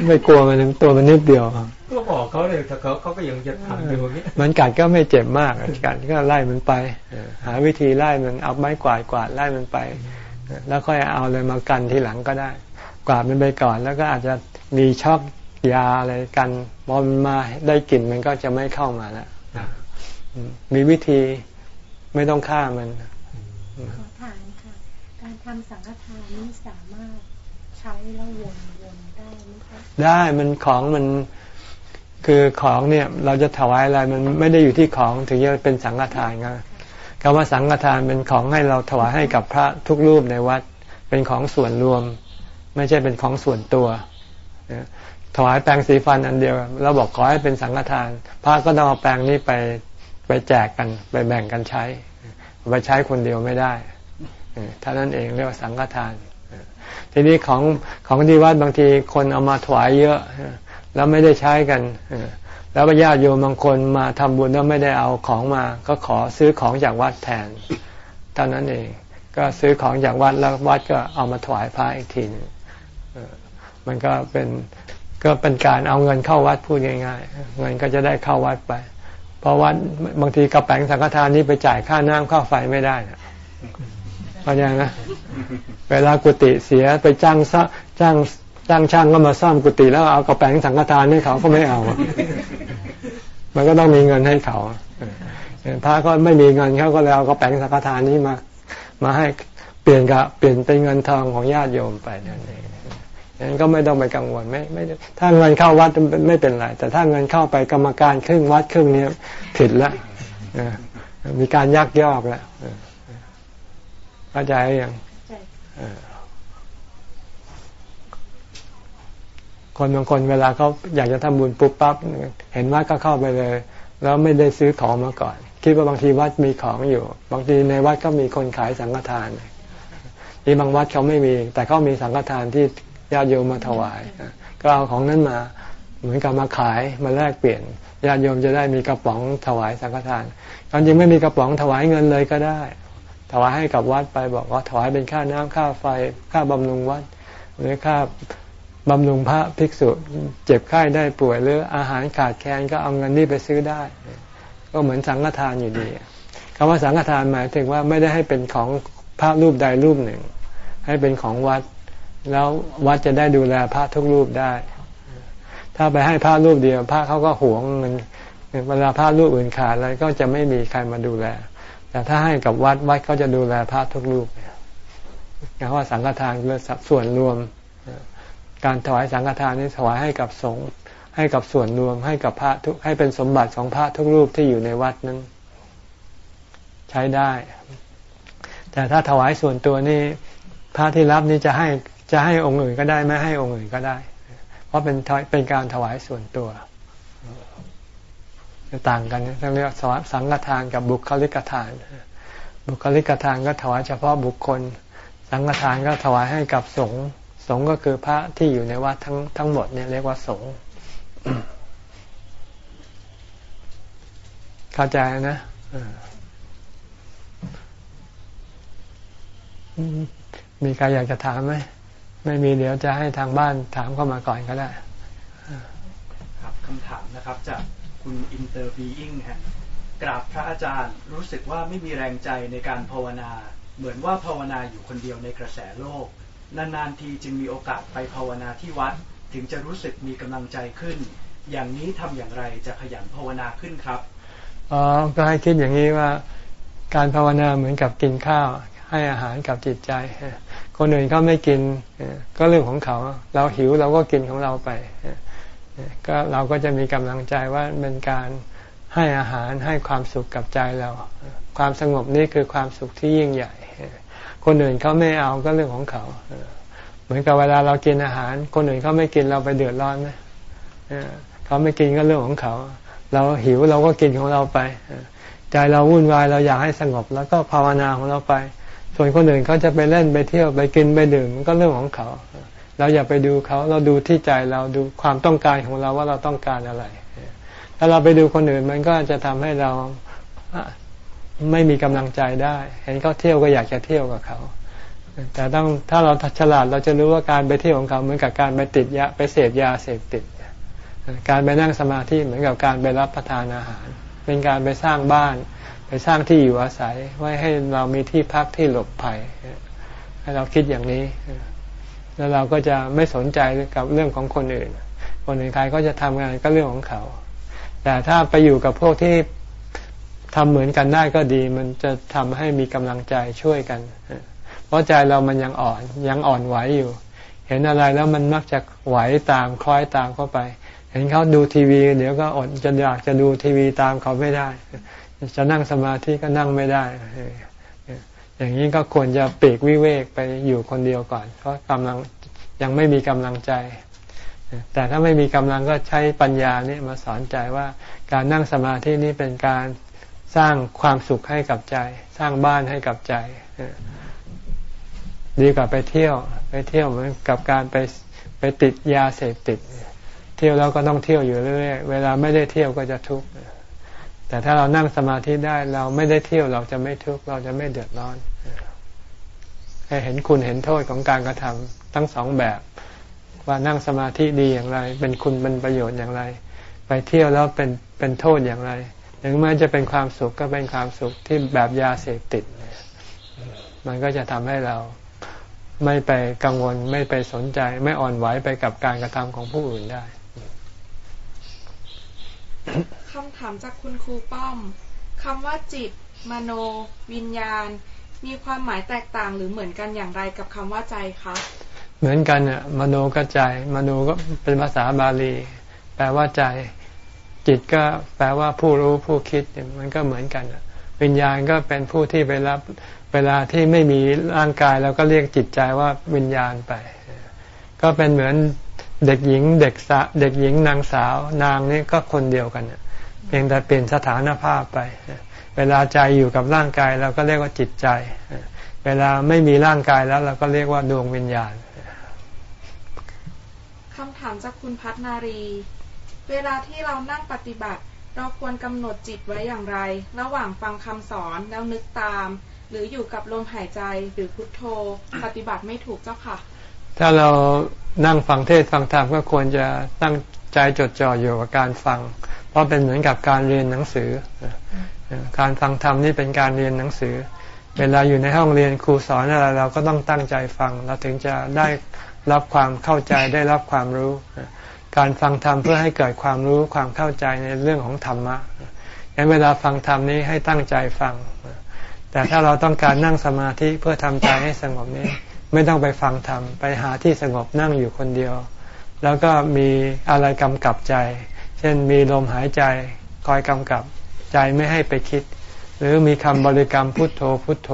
ไม่กลัวมันตัวมันนิดเดียวก็บอกเขาเลยแต่เขาเขาก็ยังจะทำอยู่อย่างนี้มันกัดก็ไม่เจ็บมากกัดก็ไล่มันไป หาวิธีไล่มันเอาไม้กวาดกวาดไล่มันไป แล้วค่อยเอาเลยมากันทีหลังก็ได้ กวาดมันไปก่อนแล้วก็อาจจะมีช็อก ยาอะไรกันพอมันมาได้กลิ่นมันก็จะไม่เข้ามาแล้วมีวิธีไม่ต้องฆ่ามันขอถามค่ะ การทำสังฆทานนี้สามารถใช้แล้ววนวนได้ไหมคะได้มันของมันคือของเนี่ยเราจะถวายอะไรมันไม่ได้อยู่ที่ของถึงจะเป็นสังฆทานครับคำว่าสังฆทานเป็นของให้เราถวายให้กับพระทุกรูปในวัด เป็นของส่วนรวม ไม่ใช่เป็นของส่วนตัว ถวายแปรงสีฟันอันเดียวเราบอกขอให้เป็นสังฆทาน พระก็ต้องเอาแปรงนี้ไปไปแจกกันไปแบ่งกันใช้ไปใช้คนเดียวไม่ได้ท่านั้นเองเรียกว่าสังฆทาน ทีนี้ของของที่วัดบางทีคนเอามาถวายเยอะแล้วไม่ได้ใช้กันแล้วญาติโยมบางคนมาทำบุญแล้วไม่ได้เอาของมา ก็ขอซื้อของจากวัดแทนเท่านั้นเองก็ซื้อของจากวัดแล้ววัดก็เอามาถวายพระอีกทีนึงมันก็เป็น ก็เป็นการเอาเงินเข้าวัดพูดง่ายๆ เงินก็จะได้เข้าวัดไป เพราะวัดบางทีกระแปงสังฆทานนี้ไปจ่ายค่าน้ำค่าไฟไม่ได้นะเพราะอย่างนะเวลากุฏิเสียไปจ้างจ้างจ้างช่างก็มาซ่อมกุฏิแล้วเอากระแปงสังฆทานให้เขาก็ไม่เอา มันก็ต้องมีเงินให้เขาพระก็ไม่มีเงินเขาก็เลยเอากระแปงสังฆทานนี้มา มาให้เปลี่ยนกับเปลี่ยนเป็นเงินทองของญาติโยมไปนั่นเอง นั้นก็ไม่ต้องไปกังวลไม่ไม่ถ้าเงินเข้าวัดไม่เป็นไรแต่ถ้าเงินเข้าไปกรรมการครึ่งวัดครึ่งนี้ผิดแล้วมีการยักยอกแล้วเข้าใจยังคนบางคนเวลาเขาอยากจะทำบุญปุ๊บปั๊บเห็นวัดก็เข้าไปเลย แล้วไม่ได้ซื้อของมาก่อน คิดว่าบางทีวัดมีของอยู่ บางทีในวัดก็มีคนขายสังฆทานที่บางวัดเขาไม่มี แต่เขามีสังฆทานที่ ญาติโยมมาถวาย ก็เอาของนั้นมาเหมือนกับมาขายมาแลกเปลี่ยนญาติโยมจะได้มีกระป๋องถวายสังฆทานตอนจริงไม่มีกระป๋องถวายเงินเลยก็ได้ ถวายให้กับวัดไปบอกว่าถวายเป็นค่าน้ำค่าไฟค่าบำรุงวัดหรือค่าบำรุงพระภิกษุเจ็บไข้ได้ป่วยหรืออาหารขาดแคลนก็เอาเงินนี้ไปซื้อได้ ก็เหมือนสังฆทานอยู่ดีคำว่าสังฆทานหมายถึงว่าไม่ได้ให้เป็นของพระรูปใดรูปหนึ่ง ให้เป็นของวัด แล้ววัดจะได้ดูแลพระทุกรูปได้ ถ้าไปให้พระรูปเดียว พระเขาก็หวงเงินเวลาพระรูปอื่นขาดอะไรก็จะไม่มีใครมาดูแล แต่ถ้าให้กับวัดวัดก็จะดูแลพระทุกรูปเนี่ยว่าสังฆทานเป็นส่วนรวม การถวายสังฆทานนี้ถวายให้กับสงฆ์ให้กับส่วนรวมให้กับพระทุกให้เป็นสมบัติของพระทุกรูปที่อยู่ในวัดนั้น ใช้ได้ แต่ถ้าถวายส่วนตัวนี่พระที่รับนี่จะให้ จะให้องค์อื่นก็ได้ไม่ให้องค์อื่นก็ได้ เพราะเป็นเป็นการถวายส่วนตัวจะต่างกันต้องเรียกสังฆทานกับบุคลิกทาน บุคลิกทานก็ถวายเฉพาะบุคคล สังฆทานก็ถวายให้กับสงฆ์สงฆ์ก็คือพระที่อยู่ในวัดทั้งทั้งหมดเนี่ยเรียกว่าสงฆ์เข้าใจนะมีใครอยากจะถามไหม ไม่มีเดี๋ยวจะให้ทางบ้านถามเข้ามาก่อนก็ได้ ครับคำถามนะครับจากคุณอินเตอร์บีอิงฮะกราบพระอาจารย์รู้สึกว่าไม่มีแรงใจในการภาวนา เหมือนว่าภาวนาอยู่คนเดียวในกระแสโลก นานๆทีจึงมีโอกาสไปภาวนาที่วัด ถึงจะรู้สึกมีกำลังใจขึ้น อย่างนี้ทำอย่างไรจะขยันภาวนาขึ้นครับอ๋อก็ให้คิดอย่างนี้ว่าการภาวนาเหมือนกับกินข้าว ให้อาหารกับจิตใจ คนอื่นเขาไม่กินก็เรื่องของเขา เราหิวเราก็กินของเราไปก็เราก็จะมีกำลังใจว่าเป็นการให้อาหารให้ความสุขกับใจเรา ความสงบนี่คือความสุขที่ยิ่งใหญ่ คนอื่นเขาไม่เอาก็เรื่องของเขา เหมือนกับเวลาเรากินอาหาร คนอื่นเขาไม่กินเราไปเดือดร้อนไหมเขาไม่กินก็เรื่องของเขา เราหิวเราก็กินของเราไป ใจเราวุ่นวายเราอยากให้สงบ แล้วก็ภาวนาของเราไป ส่วนคนอื่นเขาจะไปเล่นไปเที่ยวไปกินไปดื่มก็เรื่องของเขา เราอย่าไปดูเขาเราดูที่ใจเราดูความต้องการของเราว่าเราต้องการอะไร ถ้าเราไปดูคนอื่นมันก็จะทำให้เราไม่มีกำลังใจได้ เห็นเขาเที่ยวก็อยากจะเที่ยวกับเขาแต่ต้องถ้าเราฉลาดเราจะรู้ว่าการไปเที่ยวของเขาเหมือนกับการไปติดยาไปเสพยาเสพติด การไปนั่งสมาธิเหมือนกับการไปรับประทานอาหาร เป็นการไปสร้างบ้าน สร้างที่อยู่อาศัย ไว้ให้เรามีที่พักที่หลบภัยให้เราคิดอย่างนี้ แล้วเราก็จะไม่สนใจกับเรื่องของคนอื่น คนอื่นใครก็จะทำงานก็เรื่องของเขา แต่ถ้าไปอยู่กับพวกที่ทำเหมือนกันได้ก็ดี มันจะทำให้มีกำลังใจช่วยกัน เพราะใจเรามันยังอ่อนยังอ่อนไหวอยู่ เห็นอะไรแล้วมันมักจะไหวตามคล้อยตามเข้าไป เห็นเขาดูทีวี เดี๋ยวก็อดจะอยากจะดูทีวีตามเขาไม่ได้ จะนั่งสมาธิก็นั่งไม่ได้ อย่างนี้ก็ควรจะปีกวิเวกไปอยู่คนเดียวก่อน เพราะกำลังยังไม่มีกำลังใจ แต่ถ้าไม่มีกำลังก็ใช้ปัญญานี่มาสอนใจว่าการนั่งสมาธินี้เป็นการสร้างความสุขให้กับใจ สร้างบ้านให้กับใจ ดีกว่าไปเที่ยว ไปเที่ยวเหมือนกับการไปไปติดยาเสพติด เที่ยวแล้วก็ต้องเที่ยวอยู่เรื่อย เวลาไม่ได้เที่ยวก็จะทุกข์ แต่ถ้าเรานั่งสมาธิได้เราไม่ได้เที่ยวเราจะไม่ทุกข์เราจะไม่เดือดร้อนให้เห็นคุณเห็นโทษของการกระทำทั้งสองแบบ ว่านั่งสมาธิดีอย่างไร เป็นคุณเป็นประโยชน์อย่างไร ไปเที่ยวแล้วเป็นเป็นโทษอย่างไรถึงแม้จะเป็นความสุขก็เป็นความสุขที่แบบยาเสพติด มันก็จะทำให้เราไม่ไปกังวลไม่ไปสนใจ ไม่อ่อนไหวไปกับการกระทำของผู้อื่นได้ คำถามจากคุณครูป้อมคำว่าจิต มโน วิญญาณ มีความหมายแตกต่างหรือเหมือนกันอย่างไรกับคำว่าใจคะเหมือนกันอะมโนก็ใจ มโนก็เป็นภาษาบาลี แปลว่าใจ จิตก็แปลว่าผู้รู้ผู้คิดมันก็เหมือนกันวิญญาณก็เป็นผู้ที่ไปรับเวลาที่ไม่มีร่างกายเราก็เรียกจิตใจว่าวิญญาณไป ก็เป็นเหมือนเด็กหญิงเด็กสะเด็กหญิงนางสาวนางนี่ก็คนเดียวกันเนี่ย พียงแต่เปลี่ยนสถานภาพไป เวลาใจอยู่กับร่างกายเราก็เรียกว่าจิตใจ เวลาไม่มีร่างกายแล้วเราก็เรียกว่าดวงวิญญาณคำถามจากคุณพัฒนารี เวลาที่เรานั่งปฏิบัติ เราควรกำหนดจิตไว้อย่างไร ระหว่างฟังคำสอนแล้วนึกตาม หรืออยู่กับลมหายใจหรือพุทโธ ปฏิบัติไม่ถูกเจ้าค่ะ ถ้าเรานั่งฟังเทศฟังธรรมก็ควรจะตั้งใจจดจ่ออยู่กับการฟังเพ ราะเป็นเหมือนกับการเรียนหนังสือ การฟังธรรมนี่เป็นการเรียนหนังสือ เวลาอยู่ในห้องเรียนครูสอนอะไรเราก็ต้องตั้งใจฟัง เราถึงจะได้รับความเข้าใจได้รับความรู้ การฟังธรรมเพื่อให้เกิดความรู้ความเข้าใจในเรื่องของธรรมะงั้นเวลาฟังธรรมนี้ให้ตั้งใจฟัง แต่ถ้าเราต้องการนั่งสมาธิเพื่อทำใจให้สงบนี้ไม่ต้องไปฟังธรรมไปหาที่สงบนั่งอยู่คนเดียว แล้วก็มีอะไรกำกับใจ ช่นมีลมหายใจคอยกำกับใจไม่ให้ไปคิด หรือมีคำบริกรรมพุทโธพุทโธ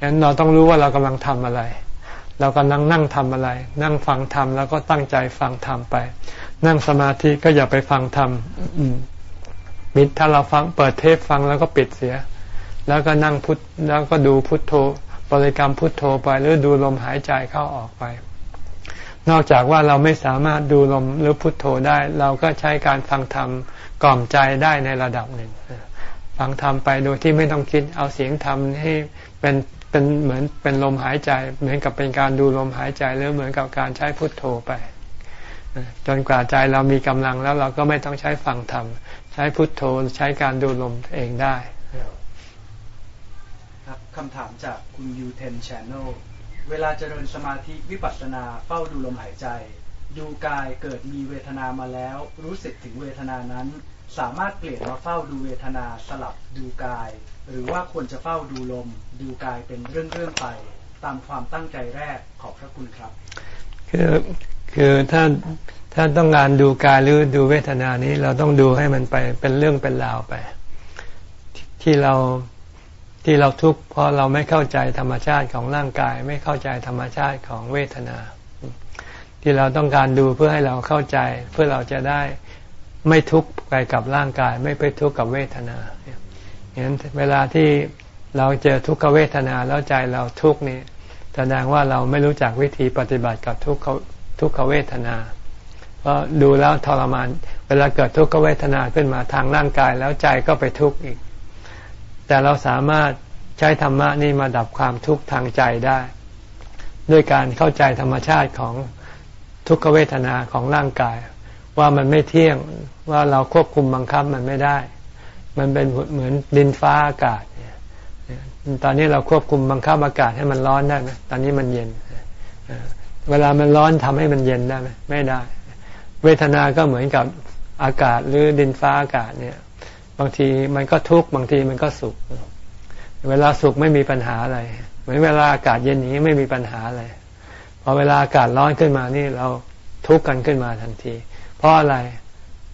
งั้นเราต้องรู้ว่าเรากำลังทำอะไร เรากำลังนั่งทำอะไร นั่งฟังธรรมแล้วก็ตั้งใจฟังธรรมไป นั่งสมาธิก็อย่าไปฟังธรรมปิดถ้าเราฟังเปิดเทปฟังแล้วก็ปิดเสีย แล้วก็นั่งพุทแล้วก็ดูพุทโธบริกรรมพุทโธไปหรือดูลมหายใจเข้าออกไป นอกจากว่าเราไม่สามารถดูลมหรือพุทโธได้ เราก็ใช้การฟังธรรมกล่อมใจได้ในระดับหนึ่ง ฟังธรรมไปโดยที่ไม่ต้องคิดเอาเสียงธรรมให้เป็นเป็นเหมือนเป็นลมหายใจ เหมือนกับเป็นการดูลมหายใจหรือเหมือนกับการใช้พุทโธไป จนกว่าใจเรามีกำลังแล้วเราก็ไม่ต้องใช้ฟังธรรม ใช้พุทโธใช้การดูลมเองได้ ครับคำถามจากคุณยูเทนชานล เวลาเจริญสมาธิวิปัสสนาเฝ้าดูลมหายใจ ดูกายเกิดมีเวทนามาแล้ว รู้สึกถึงเวทนานั้น สามารถเปลี่ยนมาเฝ้าดูเวทนาสลับดูกาย หรือว่าควรจะเฝ้าดูลม ดูกายเป็นเรื่องๆไป ตามความตั้งใจแรกขอบพระคุณครับ คือคือถ้าถ้าต้องการดูกายหรือดูเวทนานี้เราต้องดูให้มันไปเป็นเรื่องเป็นราวไป ที่เรา ที่เราทุกข์เพราะเราไม่เข้าใจธรรมชาติของร่างกาย ไม่เข้าใจธรรมชาติของเวทนา ที่เราต้องการดูเพื่อให้เราเข้าใจ เพื่อเราจะได้ไม่ทุกข์ไปกับร่างกาย ไม่ไปทุกข์กับเวทนาอย่างนั้นเวลาที่เราเจอทุกขเวทนาแล้วใจเราทุกข์นี่แสดงว่าเราไม่รู้จักวิธีปฏิบัติกับทุกขทุกขเวทนาเพราะดูแล้วทรมาน เวลาเกิดทุกขเวทนาขึ้นมาทางร่างกายแล้วใจก็ไปทุกข์อีก แต่เราสามารถใช้ธรรมะนี่มาดับความทุกข์ทางใจได้ ด้วยการเข้าใจธรรมชาติของทุกขเวทนาของร่างกาย ว่ามันไม่เที่ยงว่าเราควบคุมบังคับมันไม่ได้ มันเป็นเหมือนดินฟ้าอากาศตอนนี้เราควบคุมบังคับอากาศให้มันร้อนได้ไหมตอนนี้มันเย็น เวลามันร้อนทำให้มันเย็นได้ไหมไม่ได้ เวทนาก็เหมือนกับอากาศหรือดินฟ้าอากาศเนี่ย บางทีมันก็ทุกข์บางทีมันก็สุข เวลาสุขไม่มีปัญหาอะไร เหมือนเวลาอากาศเย็นนี้ไม่มีปัญหาอะไรพอเวลาอากาศร้อนขึ้นมานี่เราทุกข์กันขึ้นมาทันที เพราะอะไร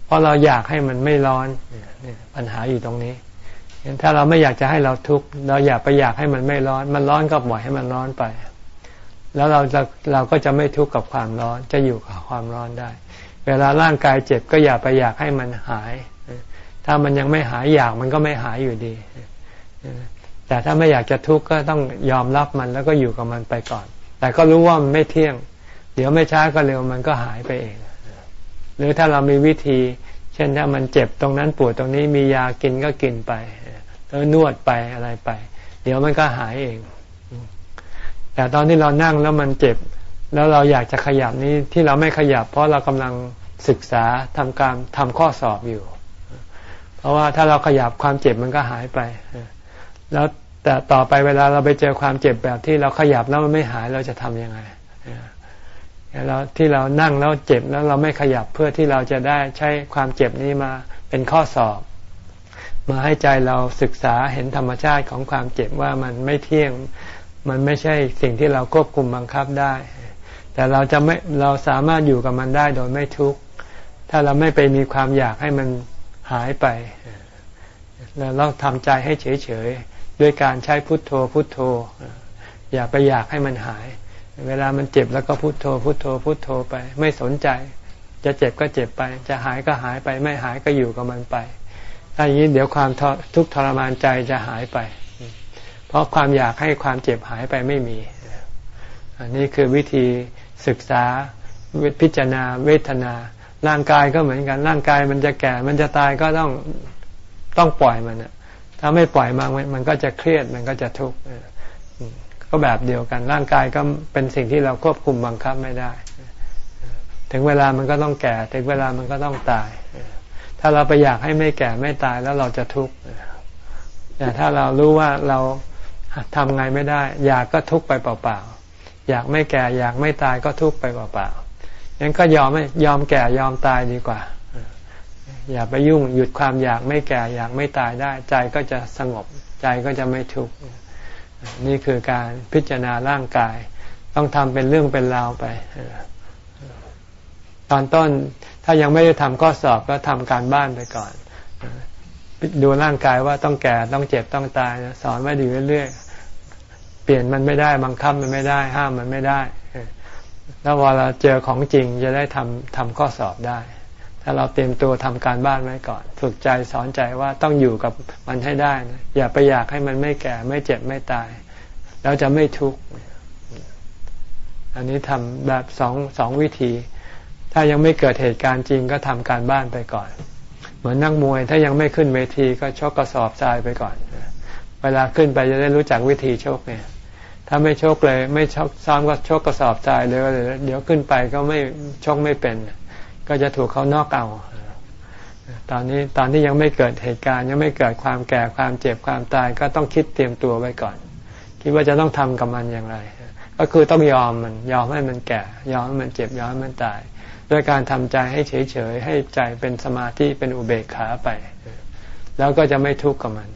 เพราะเราอยากให้มันไม่ร้อนปัญหาอยู่ตรงนี้ถ้าเราไม่อยากจะให้เราทุกข์เราอยากไปอยากให้มันไม่ร้อน มันร้อนก็ปล่อยให้มันร้อนไป แล้วเราจะเราก็จะไม่ทุกข์กับความร้อน จะอยู่กับความร้อนได้ เวลาร่างกายเจ็บก็อย่าไปอยากให้มันหาย ถ้ามันยังไม่หายอยากมันก็ไม่หายอยู่ดี แต่ถ้าไม่อยากจะทุกข์ก็ต้องยอมรับมันแล้วก็อยู่กับมันไปก่อน แต่ก็รู้ว่ามันไม่เที่ยง เดี๋ยวไม่ช้าก็เร็วมันก็หายไปเอง หรือถ้าเรามีวิธี เช่นถ้ามันเจ็บตรงนั้นปวดตรงนี้มียากินก็กินไปแล้วนวดไปอะไรไป เดี๋ยวมันก็หายเอง แต่ตอนที่เรานั่งแล้วมันเจ็บ แล้วเราอยากจะขยับนี้ที่เราไม่ขยับ เพราะเรากำลังศึกษาทำการทำข้อสอบอยู่ เพราะว่าถ้าเราขยับความเจ็บมันก็หายไป แล้วแต่ต่อไปเวลาเราไปเจอความเจ็บแบบที่เราขยับแล้วมันไม่หายเราจะทํำยังไงเราที่เรานั่งแล้วเจ็บแล้วเราไม่ขยับเพื่อที่เราจะได้ใช้ความเจ็บนี้มาเป็นข้อสอบ มาให้ใจเราศึกษาเห็นธรรมชาติของความเจ็บว่ามันไม่เที่ยงมันไม่ใช่สิ่งที่เราควบคุมบังคับได้ แต่เราจะไม่เราสามารถอยู่กับมันได้โดยไม่ทุกข์ถ้าเราไม่ไปมีความอยากให้มัน หายไป แล้วเราทำใจให้เฉยๆด้วยการใช้พุทโธพุทโธ อย่าไปอยากให้มันหาย เวลามันเจ็บแล้วก็พุทโธพุทโธพุทโธไป ไม่สนใจ จะเจ็บก็เจ็บไป จะหายก็หายไป ไม่หายก็อยู่กับมันไป ถ้าอย่างนี้เดี๋ยวความทุกข์ทรมานใจจะหายไป เพราะความอยากให้ความเจ็บหายไปไม่มี อันนี้คือวิธีศึกษาพิจารณาเวทนา ร่างกายก็เหมือนกัน ร่างกายมันจะแก่ มันจะตายก็ต้องต้องปล่อยมันอะถ้าไม่ปล่อยมันมันก็จะเครียดมันก็จะทุกข์ก็แบบเดียวกัน ร่างกายก็เป็นสิ่งที่เราควบคุมบังคับไม่ได้ ถึงเวลามันก็ต้องแก่ ถึงเวลามันก็ต้องตาย ถ้าเราไปอยากให้ไม่แก่ไม่ตายแล้วเราจะทุกข์แต่ถ้าเรารู้ว่าเราทำไงไม่ได้ อยากก็ทุกข์ไปเปล่าๆอยากไม่แก่ อยากไม่ตายก็ทุกข์ไปเปล่า ๆงั้นก็ยอมไม่ยอมแก่ยอมตายดีกว่า อย่าไปยุ่งหยุดความอยากไม่แก่อยากไม่ตายได้ ใจก็จะสงบ ใจก็จะไม่ทุกข์นี่คือการพิจารณาร่างกาย ต้องทำเป็นเรื่องเป็นราวไปตอนต้นถ้ายังไม่ได้ทำข้อสอบก็ทำการบ้านไปก่อน ดูร่างกายว่าต้องแก่ต้องเจ็บต้องตาย สอนไว้ดีเรื่อยๆเปลี่ยนมันไม่ได้บังคับมันไม่ได้ ห้ามมันไม่ได้ แล้วเวลาเจอของจริงจะได้ทำทำข้อสอบได้ ถ้าเราเตรียมตัวทำการบ้านไว้ก่อน ฝึกใจสอนใจว่าต้องอยู่กับมันให้ได้นะอย่าไปอยากให้มันไม่แก่ ไม่เจ็บไม่ตาย แล้วจะไม่ทุกข์อันนี้ทำแบบสองสองวิธี ถ้ายังไม่เกิดเหตุการณ์จริงก็ทำการบ้านไปก่อน เหมือนนักมวยถ้ายังไม่ขึ้นเวทีก็ชกกระสอบทรายไปก่อน เวลาขึ้นไปจะได้รู้จักวิธีชกเนี่ย ถ้าไม่ชกเลย ไม่ชกซ้อมก็ชกกระสอบทรายเลยเดี๋ยวขึ้นไปก็ไม่ชกไม่เป็น ก็จะถูกเขานอกเอาตอนนี้ตอนที่ยังไม่เกิดเหตุการณ์ ยังไม่เกิดความแก่ความเจ็บความตายก็ต้องคิดเตรียมตัวไว้ก่อน คิดว่าจะต้องทำกับมันอย่างไร ก็คือต้องยอมมันยอมให้มันแก่ ยอมให้มันเจ็บยอมให้มันตาย ด้วยการทำใจให้เฉยๆให้ใจเป็นสมาธิเป็นอุเบกขาไป แล้วก็จะไม่ทุกข์กับมัน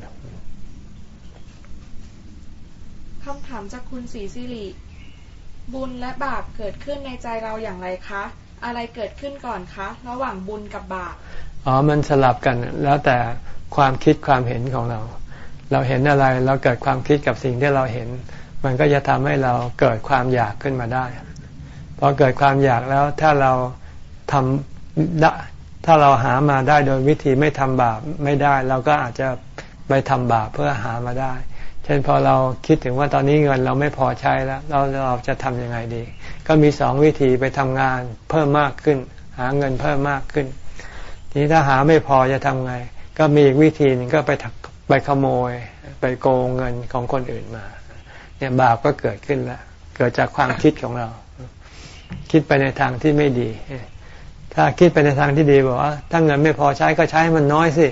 คำถามจากคุณศรีสิริ บุญและบาปเกิดขึ้นในใจเราอย่างไรคะ อะไรเกิดขึ้นก่อนคะ ระหว่างบุญกับบาป อ๋อ มันสลับกันแล้วแต่ความคิดความเห็นของเรา เราเห็นอะไรเราเกิดความคิดกับสิ่งที่เราเห็น มันก็จะทำให้เราเกิดความอยากขึ้นมาได้ พอเกิดความอยากแล้วถ้าเราทำถ้าเราหามาได้โดยวิธีไม่ทำบาปไม่ได้ เราก็อาจจะไปทำบาปเพื่อหามาได้ เช่นพอเราคิดถึงว่าตอนนี้เงินเราไม่พอใช้แล้ว เราเราจะทำยังไงดี ก็มีสองวิธีไปทำงานเพิ่มมากขึ้น หาเงินเพิ่มมากขึ้น ทีนี้ถ้าหาไม่พอจะทำไง ก็มีอีกวิธีหนึ่งก็ไปไปขโมย ไปโกงเงินของคนอื่นมา เนี่ยบาปก็เกิดขึ้นแล้วเกิดจากความคิดของเรา คิดไปในทางที่ไม่ดี ถ้าคิดไปในทางที่ดีบอกว่าถ้าเงินไม่พอใช้ก็ใช้มันน้อยสิ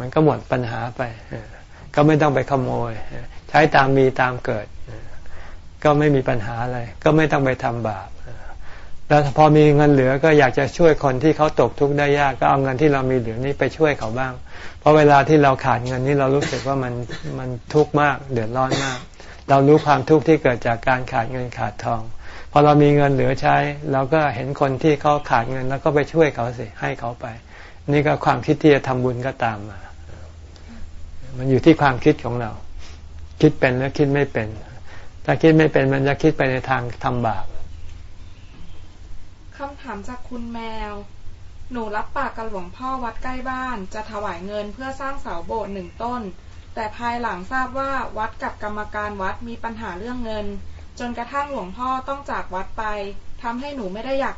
มันก็หมดปัญหาไป ก็ไม่ต้องไปขโมย ใช้ตามมีตามเกิด ก็ไม่มีปัญหาอะไร ก็ไม่ต้องไปทำบาปแล้วพอมีเงินเหลือก็อยากจะช่วยคนที่เขาตกทุกข์ได้ยากก็เอาเงินที่เรามีเหลือนี้ไปช่วยเขาบ้าง เพราะเวลาที่เราขาดเงินนี้เรารู้สึกว่ามันมันทุกข์มากเดือดร้อนมาก เรารู้ความทุกข์ที่เกิดจากการขาดเงินขาดทองพอเรามีเงินเหลือใช้เราก็เห็นคนที่เขาขาดเงินแล้วก็ไปช่วยเขาสิให้เขาไป นี่ก็ความคิดที่จะทำบุญก็ตามมา มันอยู่ที่ความคิดของเรา คิดเป็นหรือคิดไม่เป็น ถ้าคิดไม่เป็นมันจะคิดไปในทางทำบาปคำถามจากคุณแมว หนูรับปากกับหลวงพ่อวัดใกล้บ้าน จะถวายเงินเพื่อสร้างเสาโบสถ์หนึ่งต้น แต่ภายหลังทราบว่าวัดกับกรรมการวัดมีปัญหาเรื่องเงิน จนกระทั่งหลวงพ่อต้องจากวัดไปทำให้หนูไม่ได้อยาก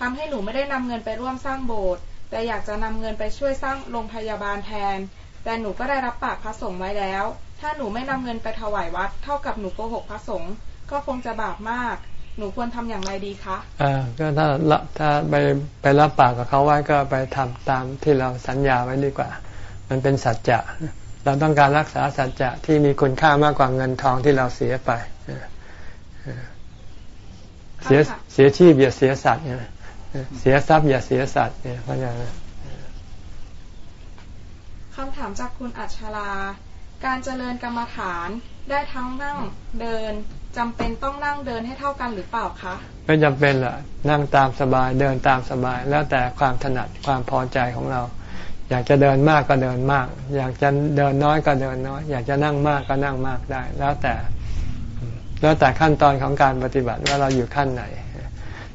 ทำให้หนูไม่ได้นำเงินไปร่วมสร้างโบสถ์แต่อยากจะนำเงินไปช่วยสร้างโรงพยาบาลแทน แต่หนูก็ได้รับปากพระสงฆ์ไว้แล้ว ถ้าหนูไม่นำเงินไปถวายวัด เท่ากับหนูโกหกพระสงฆ์ก็คงจะบาปมาก หนูควรทำอย่างไรดีคะอ่าก็ถ้าถ้าไปไปรับปากกับเขาไว้ก็ไปทำตามที่เราสัญญาไว้ดีกว่า มันเป็นสัจจะ เราต้องการรักษาสัจจะที่มีคุณค่ามากกว่าเงินทองที่เราเสียไป เสียเสียชีพอย่าเสียสัตว์เนี่ยเสียทรัพย์อย่าเสียสัตว์เนี่ยเข้าใจไหม คำถามจากคุณอัชรา การเจริญกรรมฐานได้ทั้งนั่งเดินจำเป็นต้องนั่งเดินให้เท่ากันหรือเปล่าคะ ไม่จำเป็นหรอนั่งตามสบายเดินตามสบาย แล้วแต่ความถนัดความพอใจของเรา อยากจะเดินมากก็เดินมาก อยากจะเดินน้อยก็เดินน้อย อยากจะนั่งมากก็นั่งมากได้ แล้วแต่ แล้วแต่ขั้นตอนของการปฏิบัติว่าเราอยู่ขั้นไหน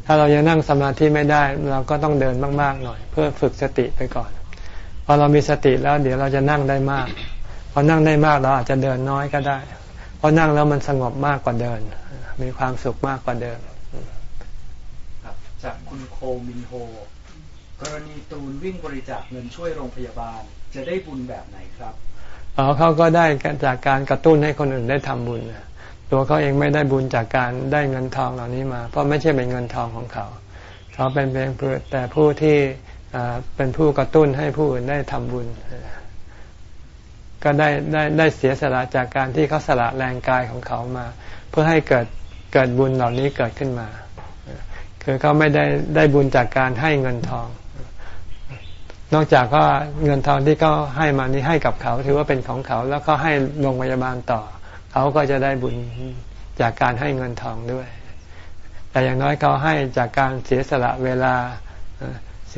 ถ้าเรายังนั่งสมาธิไม่ได้ เราก็ต้องเดินมากๆหน่อย เพื่อฝึกสติไปก่อน พอเรามีสติแล้วเดี๋ยวเราจะนั่งได้มาก พอนั่งได้มากเราอาจจะเดินน้อยก็ได้พอนั่งแล้วมันสงบมากกว่าเดิน มีความสุขมากกว่าเดิมจากคุณโคมินโฮ กรณีตูนวิ่งบริจาคเงินช่วยโรงพยาบาล จะได้บุญแบบไหนครับอ๋อเขาก็ได้จากการกระตุ้นให้คนอื่นได้ทำบุญตัวเขาเองไม่ได้บุญจากการได้เงินทองเหล่านี้มา เพราะไม่ใช่เป็นเงินทองของเขา เขาเป็นเพียงแต่ผู้ที่ เป็นผู้กระตุ้นให้ผู้อื่นได้ทำบุญ ก็ได้ได้ได้เสียสละจากการที่เขาสละแรงกายของเขามา เพื่อให้เกิดเกิดบุญเหล่านี้เกิดขึ้นมา คือเขาไม่ได้ได้บุญจากการให้เงินทอง นอกจากก็เงินทองที่เขาให้มานี้ให้กับเขา ถือว่าเป็นของเขาแล้วก็ให้โรงพยาบาลต่อ เขาก็จะได้บุญจากการให้เงินทองด้วย แต่อย่างน้อยเขาให้จากการเสียสละเวลา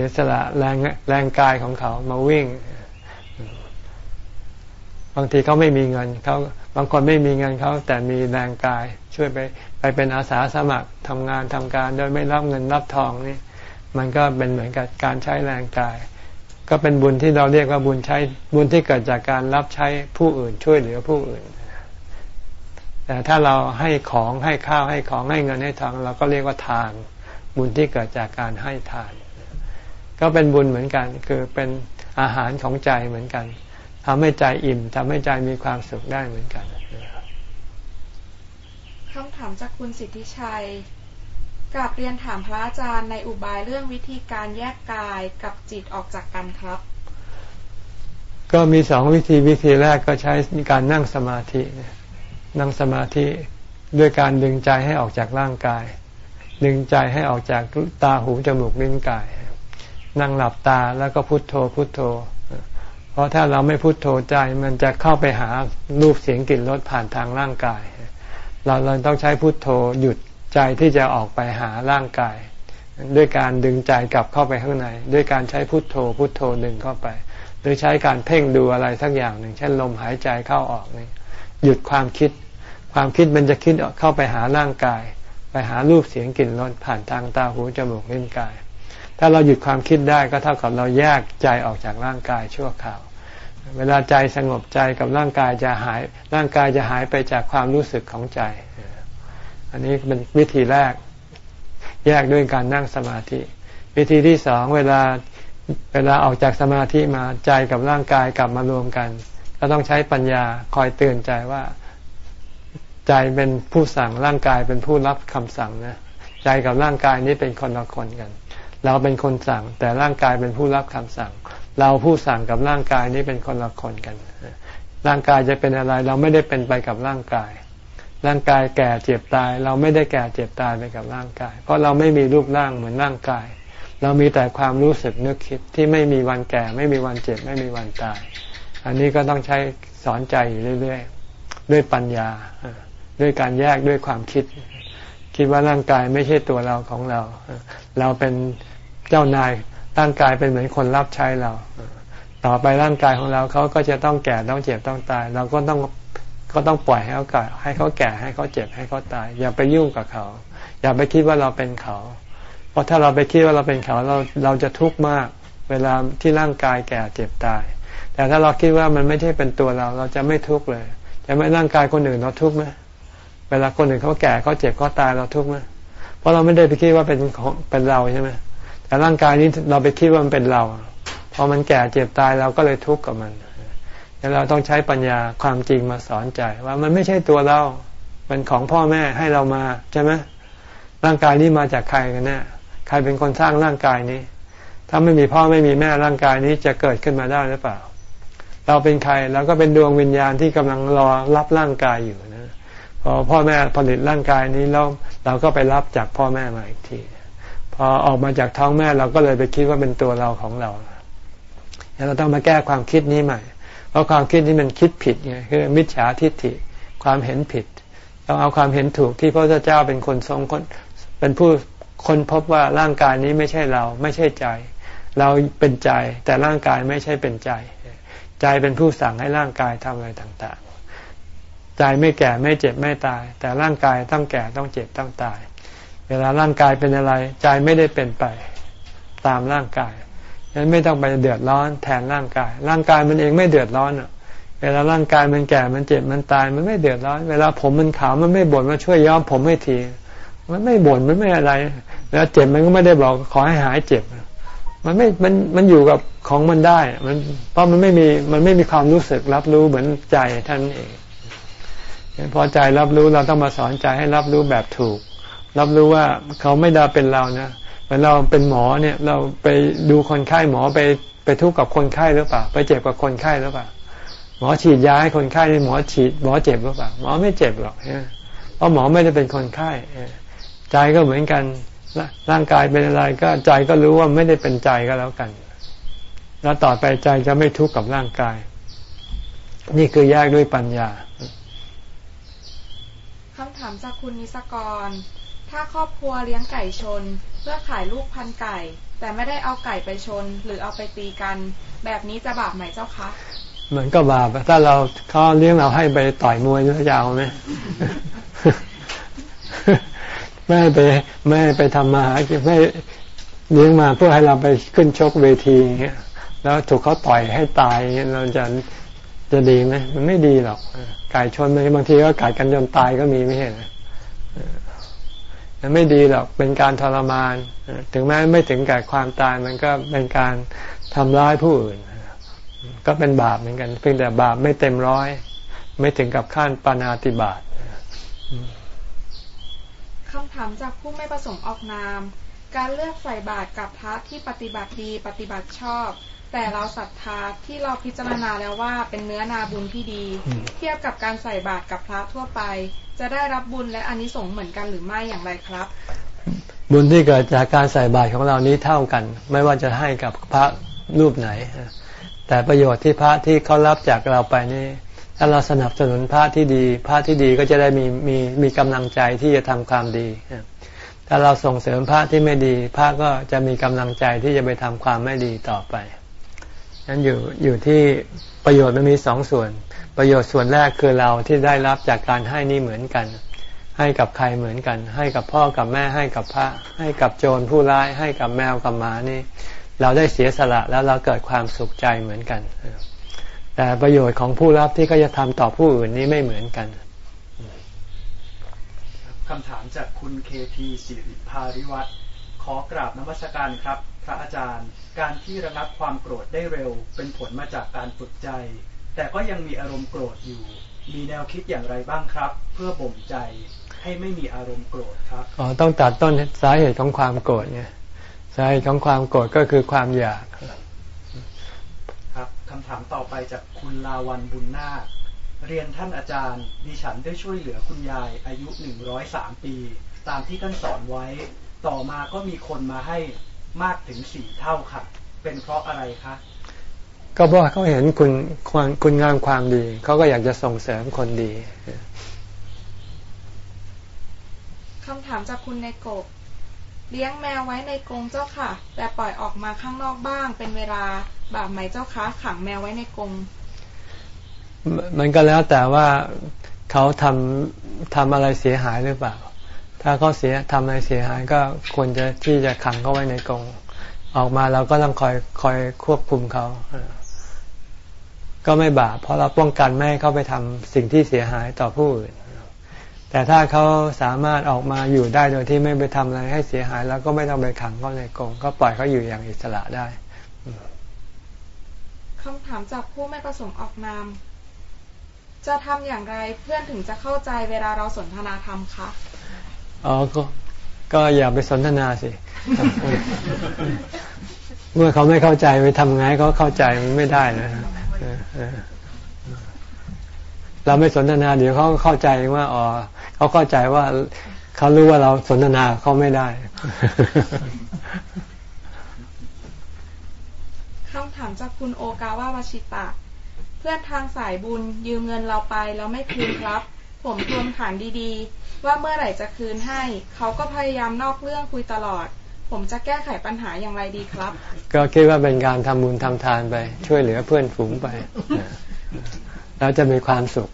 สียสละแรงแรงกายของเขามาวิ่ง บางทีเขาไม่มีเงินเขาบางคนไม่มีเงินเขาแต่มีแรงกายช่วยไปไปเป็นอาสาสมัครทำงานทำการโดยไม่รับเงินรับทองนี่มันก็เป็นเหมือนกับการใช้แรงกาย ก็เป็นบุญที่เราเรียกว่าบุญใช้บุญที่เกิดจากการรับใช้ผู้อื่นช่วยเหลือผู้อื่น แต่ถ้าเราให้ของให้ข้าวให้ของให้เงินให้ทองเราก็เรียกว่าทาน บุญที่เกิดจากการให้ทาน ก็เป็นบุญเหมือนกัน คือเป็นอาหารของใจเหมือนกันทำให้ใจอิ่มทำให้ใจมีความสุขได้เหมือนกันคำถามจากคุณสิทธิชัยกลับเรียนถามพระอาจารย์ในอุบายเรื่องวิธีการแยกกายกับจิตออกจากกันครับ ก็มีสองวิธีวิธีแรกก็ใช้การนั่งสมาธิ นั่งสมาธิด้วยการดึงใจให้ออกจากร่างกาย ดึงใจให้ออกจากตาหูจมูกลิ้นกาย นั่งหลับตาแล้วก็พุโทโธพุโทโธ เพราะถ้าเราไม่พุโทโธใจมันจะเข้าไปหารูปเสียงกลิ่นรสผ่านทางร่างกาย เราเราต้องใช้พุโทโธหยุดใจที่จะออกไปหาร่างกาย ด้วยการดึงใจกลับเข้าไปข้างใน ด้วยการใช้พุโทโธ พุโทโธดึงเข้าไป หรือใช้การเพ่งดูอะไรสักอย่างหนึ่ง เช่นลมหายใจเข้าออกนี่หยุดความคิด ความคิดมันจะคิดเข้าไปหาร่างกาย ไปหารูปเสียงกลิ่นรสผ่านทางตาหูจมูกลิ้นกาย ถ้าเราหยุดความคิดได้ก็เท่ากับเราแยกใจออกจากร่างกายชั่วคราว เวลาใจสงบใจกับร่างกายจะหาย ร่างกายจะหายไปจากความรู้สึกของใจ อันนี้เป็นวิธีแรก แยกด้วยการนั่งสมาธิ วิธีที่สองเวลาเวลาออกจากสมาธิมาใจกับร่างกายกลับมารวมกัน ก็ต้องใช้ปัญญาคอยเตือนใจว่า ใจเป็นผู้สั่งร่างกายเป็นผู้รับคำสั่งนะ ใจกับร่างกายนี้เป็นคนละคนกัน เราเป็นคนสั่ง แต่ร่างกายเป็นผู้รับคำสั่ง เราผู้สั่งกับร่างกายนี้เป็นคนละคนกัน ร่างกายจะเป็นอะไร เราไม่ได้เป็นไปกับร่างกาย ร่างกายแก่เจ็บตาย เราไม่ได้แก่เจ็บตายไปกับร่างกาย เพราะเราไม่มีรูปร่างเหมือนร่างกาย เรามีแต่ความรู้สึกนึกคิดที่ไม่มีวันแก่ ไม่มีวันเจ็บ ไม่มีวันตาย อันนี้ก็ต้องใช้สอนใจอยู่เรื่อยๆ ด้วยปัญญา ด้วยการแยกด้วยความคิด คิดว่าร่างกายไม่ใช่ตัวเราของเรา เราเป็น เจ้านายร่างกายเป็นเหมือนคนรับใช้เรา ต่อไปร่างกายของเราเขาก็จะต้องแก่ต้องเจ็บต้องตาย เราก็ต้องก็ต้องปล่อยให้เขาแก่ให้เขาแก่ให้เขาเจ็บให้เขาตาย อย่าไปยุ่งกับเขา อย่าไปคิดว่าเราเป็นเขา เพราะถ้าเราไปคิดว่าเราเป็นเขาเราเราจะทุกข์มาก เวลาที่ร่างกายแก่เจ็บตาย แต่ถ้าเราคิดว่ามันไม่ใช่เป็นตัวเรา เราจะไม่ทุกข์เลย จะไม่ร่างกายคนอื่นเราทุกข์ไหมเวลาคนอื่นเขาแก่เขาเจ็บเขาตายเราทุกข์ไหมเพราะเราไม่ได้ไปคิดว่าเป็นของเป็นเราใช่ไหม แต่ร่างกายนี้เราไปคิดว่ามันเป็นเราพอมันแก่เจ็บตายเราก็เลยทุกข์กับมันแล้วเราต้องใช้ปัญญาความจริงมาสอนใจ ว่ามันไม่ใช่ตัวเรา เป็นของพ่อแม่ให้เรามาใช่ไหมร่างกายนี้มาจากใครกันแน่ใครเป็นคนสร้างร่างกายนี้ ถ้าไม่มีพ่อไม่มีแม่ร่างกายนี้จะเกิดขึ้นมาได้หรือเปล่า เราเป็นใครเราก็เป็นดวงวิญญาณที่กำลังรอรับร่างกายอยู่นะพอพ่อแม่ผลิตร่างกายนี้แล้วเราก็ไปรับจากพ่อแม่มาอีกที อออกมาจากท้องแม่เราก็เลยไปคิดว่าเป็นตัวเราของเราแล้วเราต้องมาแก้ความคิดนี้ใหม่ เพราะความคิดนี้มันคิดผิดไงคือมิจฉาทิฏฐิความเห็นผิดต้องเอาความเห็นถูกที่พระเจ้าเป็นคนทรงคนเป็นผู้คนพบว่าร่างกายนี้ไม่ใช่เราไม่ใช่ใจ เราเป็นใจ แต่ร่างกายไม่ใช่เป็นใจ ใจเป็นผู้สั่งให้ร่างกายทำอะไรต่างๆ ใจไม่แก่ไม่เจ็บไม่ตาย แต่ร่างกายต้องแก่ต้องเจ็บต้องตาย เวลาร่างกายเป็นอะไร ใจไม่ได้เป็นไปตามร่างกายฉะนั้นไม่ต้องไปเดือดร้อนแทนร่างกาย ร่างกายมันเองไม่เดือดร้อนอะ เวลาร่างกายมันแก่ มันเจ็บ มันตาย มันไม่เดือดร้อน เวลาผมมันขาว มันไม่บ่นมาช่วยย้อมผมให้ที มันไม่บ่น มันไม่อะไร แล้วเจ็บมันก็ไม่ได้บอกขอให้หายเจ็บมมันไม่ มัน มันอยู่กับของมันได้ มัน เพราะมันไม่มี มันไม่มีความรู้สึกรับรู้เหมือนใจท่านเอง พอใจรับรู้เราต้องมาสอนใจให้รับรู้แบบถูก รับรู้ว่าเขาไม่ได้เป็นเรานะเหมือนเราเป็นหมอเนี่ย เราไปดูคนไข้หมอไปไปทุกข์กับคนไข้หรือเปล่า ไปเจ็บกับคนไข้หรือเปล่าหมอฉีดยาให้คนไข้หมอฉีดหมอเจ็บหรือเปล่าหมอไม่เจ็บหรอกเพราะหมอไม่ได้เป็นคนไข้ใจก็เหมือนกันร่างกายเป็นอะไรก็ใจก็รู้ว่าไม่ได้เป็นใจก็แล้วกัน แล้วต่อไปใจจะไม่ทุกข์กับร่างกาย นี่คือแยกด้วยปัญญาคำถามจากคุณนิสกร ถ้าครอบครัวเลี้ยงไก่ชน เพื่อขายลูกพันไก่ แต่ไม่ได้เอาไก่ไปชน หรือเอาไปตีกัน แบบนี้จะบาปไหมเจ้าคะเหมือนก็บาปถ้าเราเขาเลี้ยงเราให้ไปต่อยมวยจะเอาไหมไม่ไปไม่ไปทำมาหากินไม่เลี้ยงมาเพื่อให้เราไปขึ้นชกเวทีอย่างเงี้ยแล้วถูกเขาต่อยให้ตายเราจะจะดีไหมมันไม่ดีหรอกไก่ชนบางทีก็กัดกันจนตายก็มีไม่เห็นมัน ไม่ดีหรอกเป็นการทรมาน ถึงแม้ไม่ถึงแก่ความตายมันก็เป็นการทำร้ายผู้อื่น ก็เป็นบาปเหมือนกัน เพียงแต่บาปไม่เต็มร้อย ไม่ถึงกับขั้นปานาติบาตคำถามจากผู้ไม่ประสงค์ออกนาม การเลือกใส่บาตรกับพระที่ปฏิบัติดีปฏิบัติชอบ แต่เราศรัทธาที่เราพิจารณาแล้วว่าเป็นเนื้อนาบุญที่ดี เทียบกับการใส่บาตรกับพระทั่วไป จะได้รับบุญและอนิสงส์เหมือนกันหรือไม่อย่างไรครับ บุญที่เกิดจากการใส่บาตรของเรานี้เท่ากัน ไม่ว่าจะให้กับพระรูปไหน แต่ประโยชน์ที่พระที่เขารับจากเราไปนี่ถ้าเราสนับสนุนพระที่ดี พระที่ดีก็จะได้มีมีมีกำลังใจที่จะทำความดีถ้าเราส่งเสริมพระที่ไม่ดี พระก็จะมีกำลังใจที่จะไปทำความไม่ดีต่อไป นั้นอยู่อยู่ที่ประโยชน์มันมีสองส่วน ประโยชน์ส่วนแรกคือเราที่ได้รับจากการให้นี่เหมือนกัน ให้กับใครเหมือนกัน ให้กับพ่อกับแม่ให้กับพระ ให้กับโจรผู้ร้ายให้กับแมวกับหมานี่ เราได้เสียสละแล้วเราเกิดความสุขใจเหมือนกัน แต่ประโยชน์ของผู้รับที่ก็จะทำต่อผู้อื่นนี้ไม่เหมือนกันคำถามจากคุณเคทีสิริภาริวัตรขอกราบนมัสการครับ พระอาจารย์ การที่ระงับความโกรธได้เร็ว เป็นผลมาจากการฝึกใจ แต่ก็ยังมีอารมณ์โกรธอยู่ มีแนวคิดอย่างไรบ้างครับ เพื่อบ่มใจให้ไม่มีอารมณ์โกรธครับอ๋อต้องตัดต้นสาเหตุของความโกรธไงสาเหตุของความโกรธก็คือความอยากคำถามต่อไปจากคุณลาวันบุญนาคเรียนท่านอาจารย์ดิฉันได้ช่วยเหลือคุณยายอายุหนึ่งร้อยสามปี ตามที่ท่านสอนไว้ ต่อมาก็มีคนมาให้ มากถึงสี่เท่าค่ะ เป็นเพราะอะไรคะก็เพราะเขาเห็นคุณคุณงามความดี เขาก็อยากจะส่งเสริมคนดีคำถามจากคุณในกบเลี้ยงแมวไว้ในกรงเจ้าค่ะ แต่ปล่อยออกมาข้างนอกบ้าง เป็นเวลาบาปไหมเจ้าคะขังแมวไว้ในกรงมันก็แล้วแต่ว่าเขาทำทำอะไรเสียหายหรือเปล่า ถ้าเขาเสียทำอะไรเสียหายก็ควรจะที่จะขังเขาไว้ในกรงออกมาเราก็ต้องคอยคอยควบคุมเขาก็ไม่บาปเพราะเราป้องกันไม่ให้เขาไปทำสิ่งที่เสียหายต่อผู้อื่นแต่ถ้าเขาสามารถออกมาอยู่ได้โดยที่ไม่ไปทำอะไรให้เสียหาย แล้วก็ไม่ต้องไปขังเขาในกรงก็ปล่อยเขาอยู่อย่างอิสระได้คำถามจากผู้ไม่ประสงค์ออกนามจะทำอย่างไรเพื่อนถึงจะเข้าใจเวลาเราสนทนาธรรมคะ อ๋อก็ก็อย่าไปสนทนาสิเมื่อเขาไม่เข้าใจไปทำไงเขาเข้าใจมันไม่ได้นะเราไม่สนทนาเดี๋ยวเขาเข้าใจว่าอ๋อเขาเข้าใจว่าเขารู้ว่าเราสนทนาเขาไม่ได้คำถามจากคุณโอกาวาวชิตะ เพื่อนทางสายบุญยืมเงินเราไปแล้วไม่คืนครับ ผมทวงถามดีๆ ว่าเมื่อไหร่จะคืนให้ เขาก็พยายามนอกเรื่องคุยตลอด ผมจะแก้ไขปัญหาอย่างไรดีครับ ก็คิดว่าเป็นการทำบุญทำทานไป ช่วยเหลือเพื่อนฝูงไป แล้วจะมีความสุข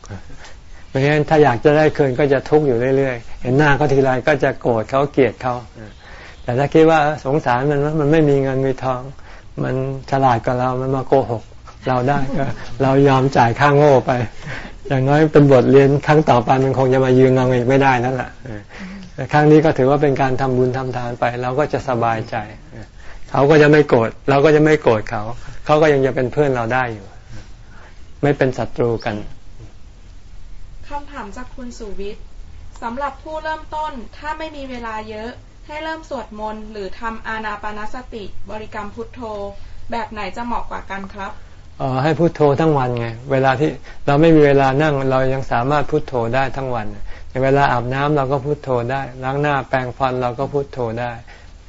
เพราะฉะนั้นถ้าอยากจะได้คืนก็จะทุกข์อยู่เรื่อยๆ เห็นหน้าเขาทีไรก็จะโกรธเขาเกลียดเขาแต่ถ้าคิดว่าสงสารมันว่ามันไม่มีเงินมีทอง มันฉลาดกว่าเรา มันมาโกหก เราได้ก็เรายอมจ่ายค่างโง่ไป อย่างน้อยเป็นบทเรียนครั้งต่อไปมันคงจะมายืมเงินอีกไม่ได้นั่นแหละแต่ครั้งนี้ก็ถือว่าเป็นการทำบุญทำทานไปเราก็จะสบายใจเขาก็จะไม่โกรธเราก็จะไม่โกรธเขา เขาก็ยังจะเป็นเพื่อนเราได้อยู่ ไม่เป็นศัตรูกันคำถามจากคุณสุวิทย์สำหรับผู้เริ่มต้นถ้าไม่มีเวลาเยอะ ให้เริ่มสวดมนต์หรือทำอานาปานสติบริกรรมพุทโธ แบบไหนจะเหมาะกว่ากันครับ ให้พุโทโธทั้งวันไง เวลาที่เราไม่มีเวลานั่งเรายังสามารถพุโทโธได้ทั้งวันเวลาอาบน้ำเราก็พุโทโธได้ ล้างหน้าแปรงฟันเราก็พุโทโธได้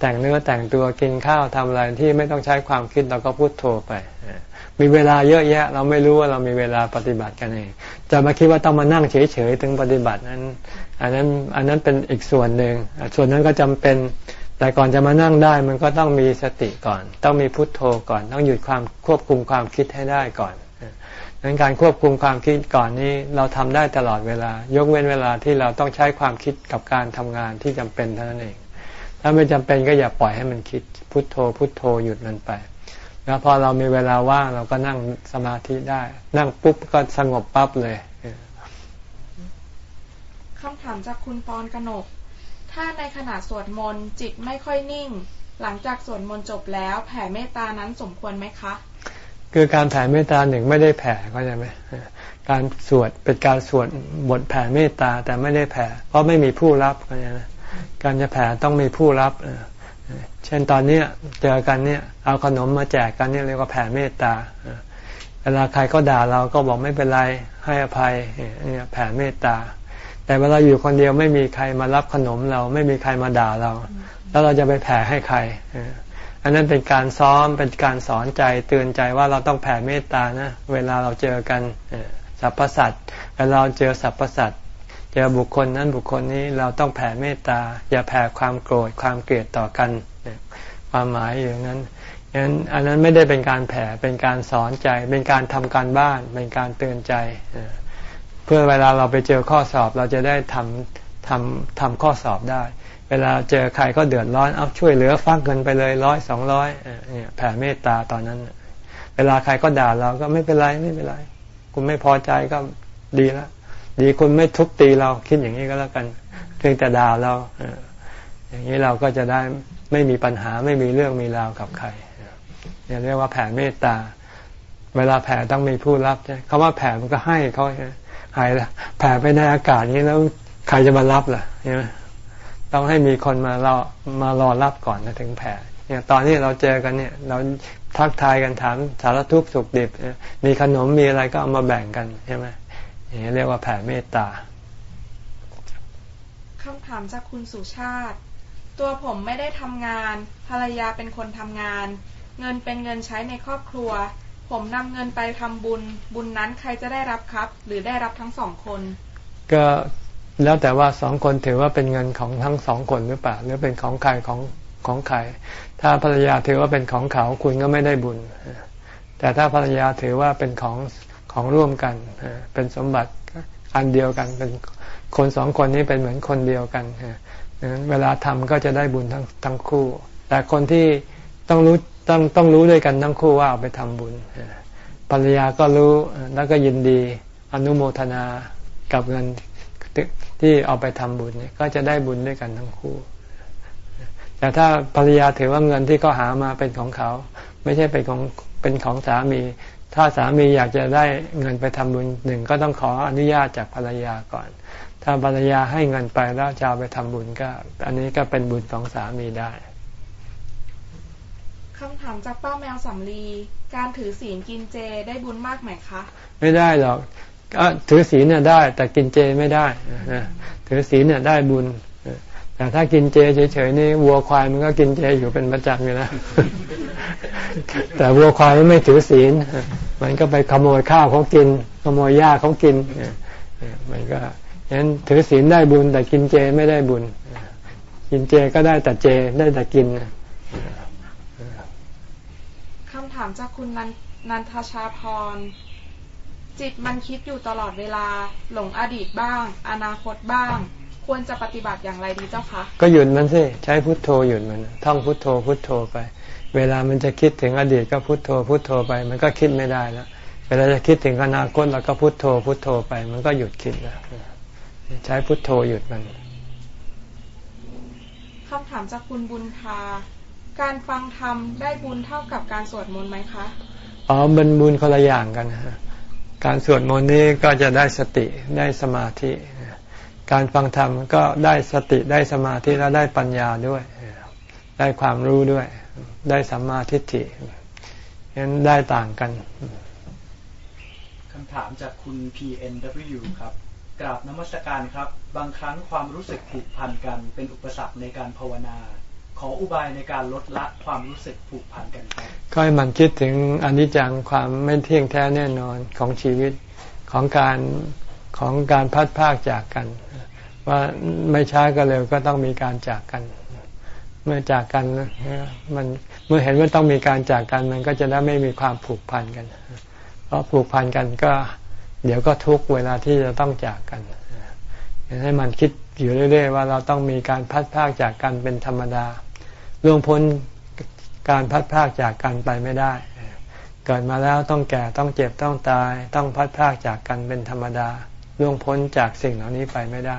แต่งเนื้อแต่งตัวกินข้าวทำอะไรที่ไม่ต้องใช้ความคิดเราก็พุโทโธไป มีเวลาเยอะแยะ เราไม่รู้ว่าเรามีเวลาปฏิบัติกันเอง จะมาคิดว่าต้องมานั่งเฉยๆถึงปฏิบัตินั้น อันนั้นอันนั้นเป็นอีกส่วนหนึ่งส่วนนั้นก็จำเป็น แต่ก่อนจะมานั่งได้มันก็ต้องมีสติก่อน ต้องมีพุทโธก่อน ต้องหยุดความควบคุมความคิดให้ได้ก่อนดังการควบคุมความคิดก่อนนี้เราทำได้ตลอดเวลา ยกเว้นเวลาที่เราต้องใช้ความคิดกับการทำงานที่จำเป็นเท่านั้นเอง ถ้าไม่จำเป็นก็อย่าปล่อยให้มันคิด พุทโธ พุทโธหยุดมันไป แล้วพอเรามีเวลาว่างเราก็นั่งสมาธิได้ นั่งปุ๊บก็สงบปั๊บเลยคำถามจากคุณปอนกนก ถ้าในขณะสวดมนต์จิตไม่ค่อยนิ่ง หลังจากสวดมนต์จบแล้วแผ่เมตตานั้นสมควรไหมคะ คือการแผ่เมตตาหนึ่งไม่ได้แผ่ก็ใช่ไหมการสวดเป็นการสวดบทแผ่เมตตาแต่ไม่ได้แผ่ เพราะไม่มีผู้รับก็ใช่ไหมการจะแผ่ต้องมีผู้รับเช่นตอนนี้เจอกันเนี่ยเอาขนมมาแจกกันเนี่ยเรียกว่าแผ่เมตตาเวลาใครก็ด่าเราก็บอกไม่เป็นไรให้อภัยเนี่ยแผ่เมตตา แต่เวลาอยู่คนเดียวไม่มีใครมารับขนมเรา ไม่มีใครมาด่าเรา แล้วเราจะไปแผ่ให้ใคร อันนั้นเป็นการซ้อมเป็นการสอนใจเตือนใจว่าเราต้องแผ่เมตตานะ เวลาเราเจอกันสรรพสัตว์เวลาเราเจอสรรพสัตว์เจอบุคคลนั้นบุคคลนี้เราต้องแผ่เมตตา อย่าแผ่ความโกรธความเกลียดต่อกันความหมายอย่างนั้นนั้นอันนั้นไม่ได้เป็นการแผ่เป็นการสอนใจ เป็นการทำการบ้าน เป็นการเตือนใจ เพื่อเวลาเราไปเจอข้อสอบเราจะได้ทำทำทำข้อสอบได้ เวลาเจอใครก็เดือดร้อนเอาช่วยเหลือฟักเงินไปเลยร้อยสองร้อยเนี่ยแผ่เมตตาตอนนั้น เวลาใครก็ด่าเราก็ไม่เป็นไรไม่เป็นไร คุณไม่พอใจก็ดีแล้วดีคุณไม่ทุบตีเราคิดอย่างนี้ก็แล้วกันเพียงแต่ด่าเราอย่างนี้เราก็จะได้ไม่มีปัญหาไม่มีเรื่องมีราวกับใครเนี่ยเรียกว่าแผ่เมตตา เวลาแผ่ต้องมีผู้รับใช่คำว่าแผ่มันก็ให้เขาใช่ หายละแผ่ไปในอากาศนี้แล้วใครจะมารับล่ะใช่ไหมต้องให้มีคนมารอมารอรับก่อนนะถึงแผ่เนี่ยตอนนี้เราเจอกันเนี่ย เราทักทายกันถามสารทุกข์สุขดิบมีขนมมีอะไรก็เอามาแบ่งกันใช่ไหมอย่างนี้เรียกว่าแผ่เมตตาคำถามจากคุณสุชาติ ตัวผมไม่ได้ทำงาน ภรรยาเป็นคนทำงาน เงินเป็นเงินใช้ในครอบครัว ผมนำเงินไปทำบุญ บุญนั้นใครจะได้รับครับ หรือได้รับทั้งสองคน ก็แล้วแต่ว่าสองคนถือว่าเป็นเงินของทั้งสองคนหรือเปล่าหรือเป็นของใครของของใครถ้าภรรยาถือว่าเป็นของเขาคุณก็ไม่ได้บุญ แต่ถ้าภรรยาถือว่าเป็นของของร่วมกันเป็นสมบัติอันเดียวกันเป็นคนสองคนนี้เป็นเหมือนคนเดียวกันเวลาทำก็จะได้บุญทั้งทั้งคู่ แต่คนที่ต้องรู้ ต้องต้องรู้ด้วยกันทั้งคู่ว่าเอาไปทำบุญภรรยาก็รู้แล้วก็ยินดีอนุโมทนากับเงินที่เอาไปทำบุญเนี่ยก็จะได้บุญด้วยกันทั้งคู่ แต่ถ้าภรรยาถือว่าเงินที่เขาหามาเป็นของเขา ไม่ใช่เป็นของเป็นของสามี ถ้าสามีอยากจะได้เงินไปทำบุญหนึ่งก็ต้องขออนุญาตจากภรรยาก่อน ถ้าภรรยาให้เงินไปแล้วจะเอาไปทำบุญก็ อันนี้ก็เป็นบุญของสามีได้ คำถามจากป้าแมวสำลี การถือศีลกินเจได้บุญมากไหมคะ ไม่ได้หรอกถือศีลเนี่ยได้ แต่กินเจไม่ได้ถือศีลเนี่ยได้บุญ แต่ถ้ากินเจเฉยๆนี่วัวควายมันก็กินเจอยู่เป็นประจำอยู่แล้วแต่วัวควายมันไม่ถือศีล มันก็ไปขโมยข้าวเขากิน ขโมยหญ้าเขากินมันก็ฉะนั้นถือศีลได้บุญ แต่กินเจไม่ได้บุญ กินเจก็ได้แต่เจได้แต่กิน ถามจากคุณนันทชาพร จิตมันคิดอยู่ตลอดเวลา หลงอดีตบ้าง อนาคตบ้าง ควรจะปฏิบัติอย่างไรดีเจ้าคะ ก็หยุดมันสิ ใช้พุทโธหยุดมัน ท่องพุทโธพุทโธไป เวลามันจะคิดถึงอดีตก็พุทโธพุทโธไป มันก็คิดไม่ได้แล้วเวลาจะคิดถึงอนาคตเราก็พุทโธพุทโธไป มันก็หยุดคิดแล้วใช้พุทโธหยุดมันคำถามจากคุณบุญทา การฟังธรรมได้บุญเท่ากับการสวดมนต์ไหมคะอ๋อมันบุญคนละอย่างกันนะฮะการสวดมนต์นี้ก็จะได้สติได้สมาธิ การฟังธรรมก็ได้สติได้สมาธิแล้วได้ปัญญาด้วย ได้ความรู้ด้วย ได้สัมมาทิฏฐิฉะนั้นได้ต่างกันคำถามจากคุณ PNW ครับกราบนมัสการครับ บางครั้งความรู้สึกผูกพันกันเป็นอุปสรรคในการภาวนา ขออุบายในการลดละความรู้สึกผูกพันกันครับก็ให้มันคิดถึงอนิจจังความไม่เที่ยงแท้แน่นอนของชีวิตของการของการพัดพากจากกัน ว่าไม่ช้าก็เร็วก็ต้องมีการจากกัน เมื่อจากกันมันเมื่อเห็นว่าต้องมีการจากกันมันก็จะได้ไม่มีความผูกพันกัน เพราะผูกพันกันก็ เดี๋ยวก็ทุกเวลาที่จะต้องจากกันให้มันคิดอยู่เรื่อย ๆ ว่าเราต้องมีการพัดพากจากกันเป็นธรรมดา ล่วงพ้นการพัดพากจากกันไปไม่ได้ เกิดมาแล้วต้องแก่ต้องเจ็บต้องตาย ต้องพัดพากจากกันเป็นธรรมดาล่วงพ้นจากสิ่งเหล่านี้ไปไม่ได้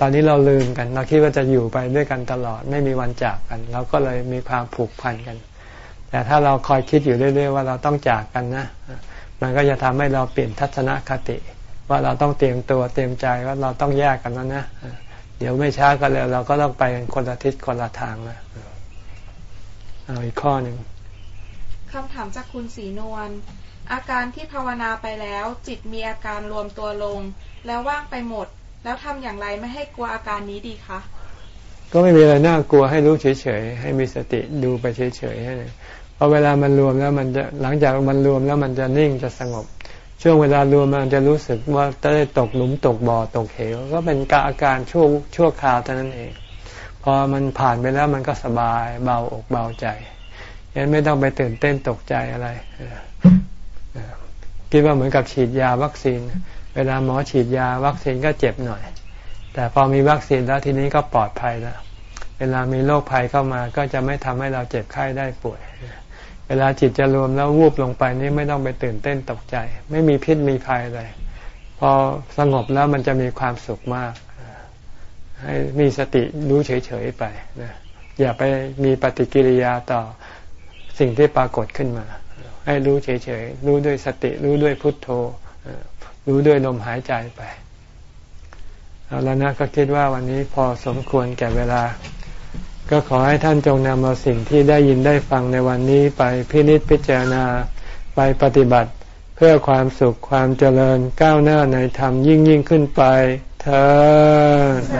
ตอนนี้เราลืมกันเราคิดว่าจะอยู่ไปด้วยกันตลอด ไม่มีวันจากกัน เราก็เลยมีความผูกพันกัน แต่ถ้าเราคอยคิดอยู่เรื่อย ๆ ว่าเราต้องจากกันนะ มันก็จะทำให้เราเปลี่ยนทัศนคติ ว่าเราต้องเตรียมตัวเตรียมใจว่าเราต้องแยกกันแล้วนะเดี๋ยวไม่ช้าก็เร็วเราก็ต้องไปกันคนละทิศคนละทางแล้ว เอาอีกข้อหนึ่งคำถามจากคุณศรีนวลอาการที่ภาวนาไปแล้ว จิตมีอาการรวมตัวลง แล้วว่างไปหมด แล้วทำอย่างไรไม่ให้กลัวอาการนี้ดีคะก็ไม่มีอะไรน่ากลัวให้รู้เฉยๆให้มีสติดูไปเฉยๆให้พอเวลามันรวมแล้วมันจะหลังจากมันรวมแล้วมันจะนิ่งจะสงบ ช่วงเวลารวมมันจะรู้สึกว่าจะได้ตกหลุมตกบ่อตกเหวก็เป็นอาการชั่วชั่วคราวเท่านั้นเอง พอมันผ่านไปแล้วมันก็สบายเบาอกเบาใจยันไม่ต้องไปตื่นเต้นตกใจอะไรคิดว่าเหมือนกับฉีดยาวัคซีน เวลาหมอฉีดยาวัคซีนก็เจ็บหน่อย แต่พอมีวัคซีนแล้วทีนี้ก็ปลอดภัยแล้ว เวลามีโรคภัยเข้ามาก็จะไม่ทำให้เราเจ็บไข้ได้ป่วย เวลาจิตจะรวมแล้ววูบลงไปนี่ไม่ต้องไปตื่นเต้นตกใจ ไม่มีพิษมีภัยเลยพอสงบแล้วมันจะมีความสุขมาก ให้มีสติรู้เฉยๆไปนะอย่าไปมีปฏิกิริยาต่อสิ่งที่ปรากฏขึ้นมา ให้รู้เฉยๆ รู้ด้วยสติ รู้ด้วยพุทโธ รู้ด้วยลมหายใจไป เอาแล้วนะก็คิดว่าวันนี้พอสมควรแก่เวลา ก็ขอให้ท่านจงนำเอาสิ่งที่ได้ยินได้ฟังในวันนี้ไปพินิจพิจารณาไปปฏิบัติ เพื่อความสุขความเจริญก้าวหน้าในธรรมยิ่งยิ่งขึ้นไป เธอ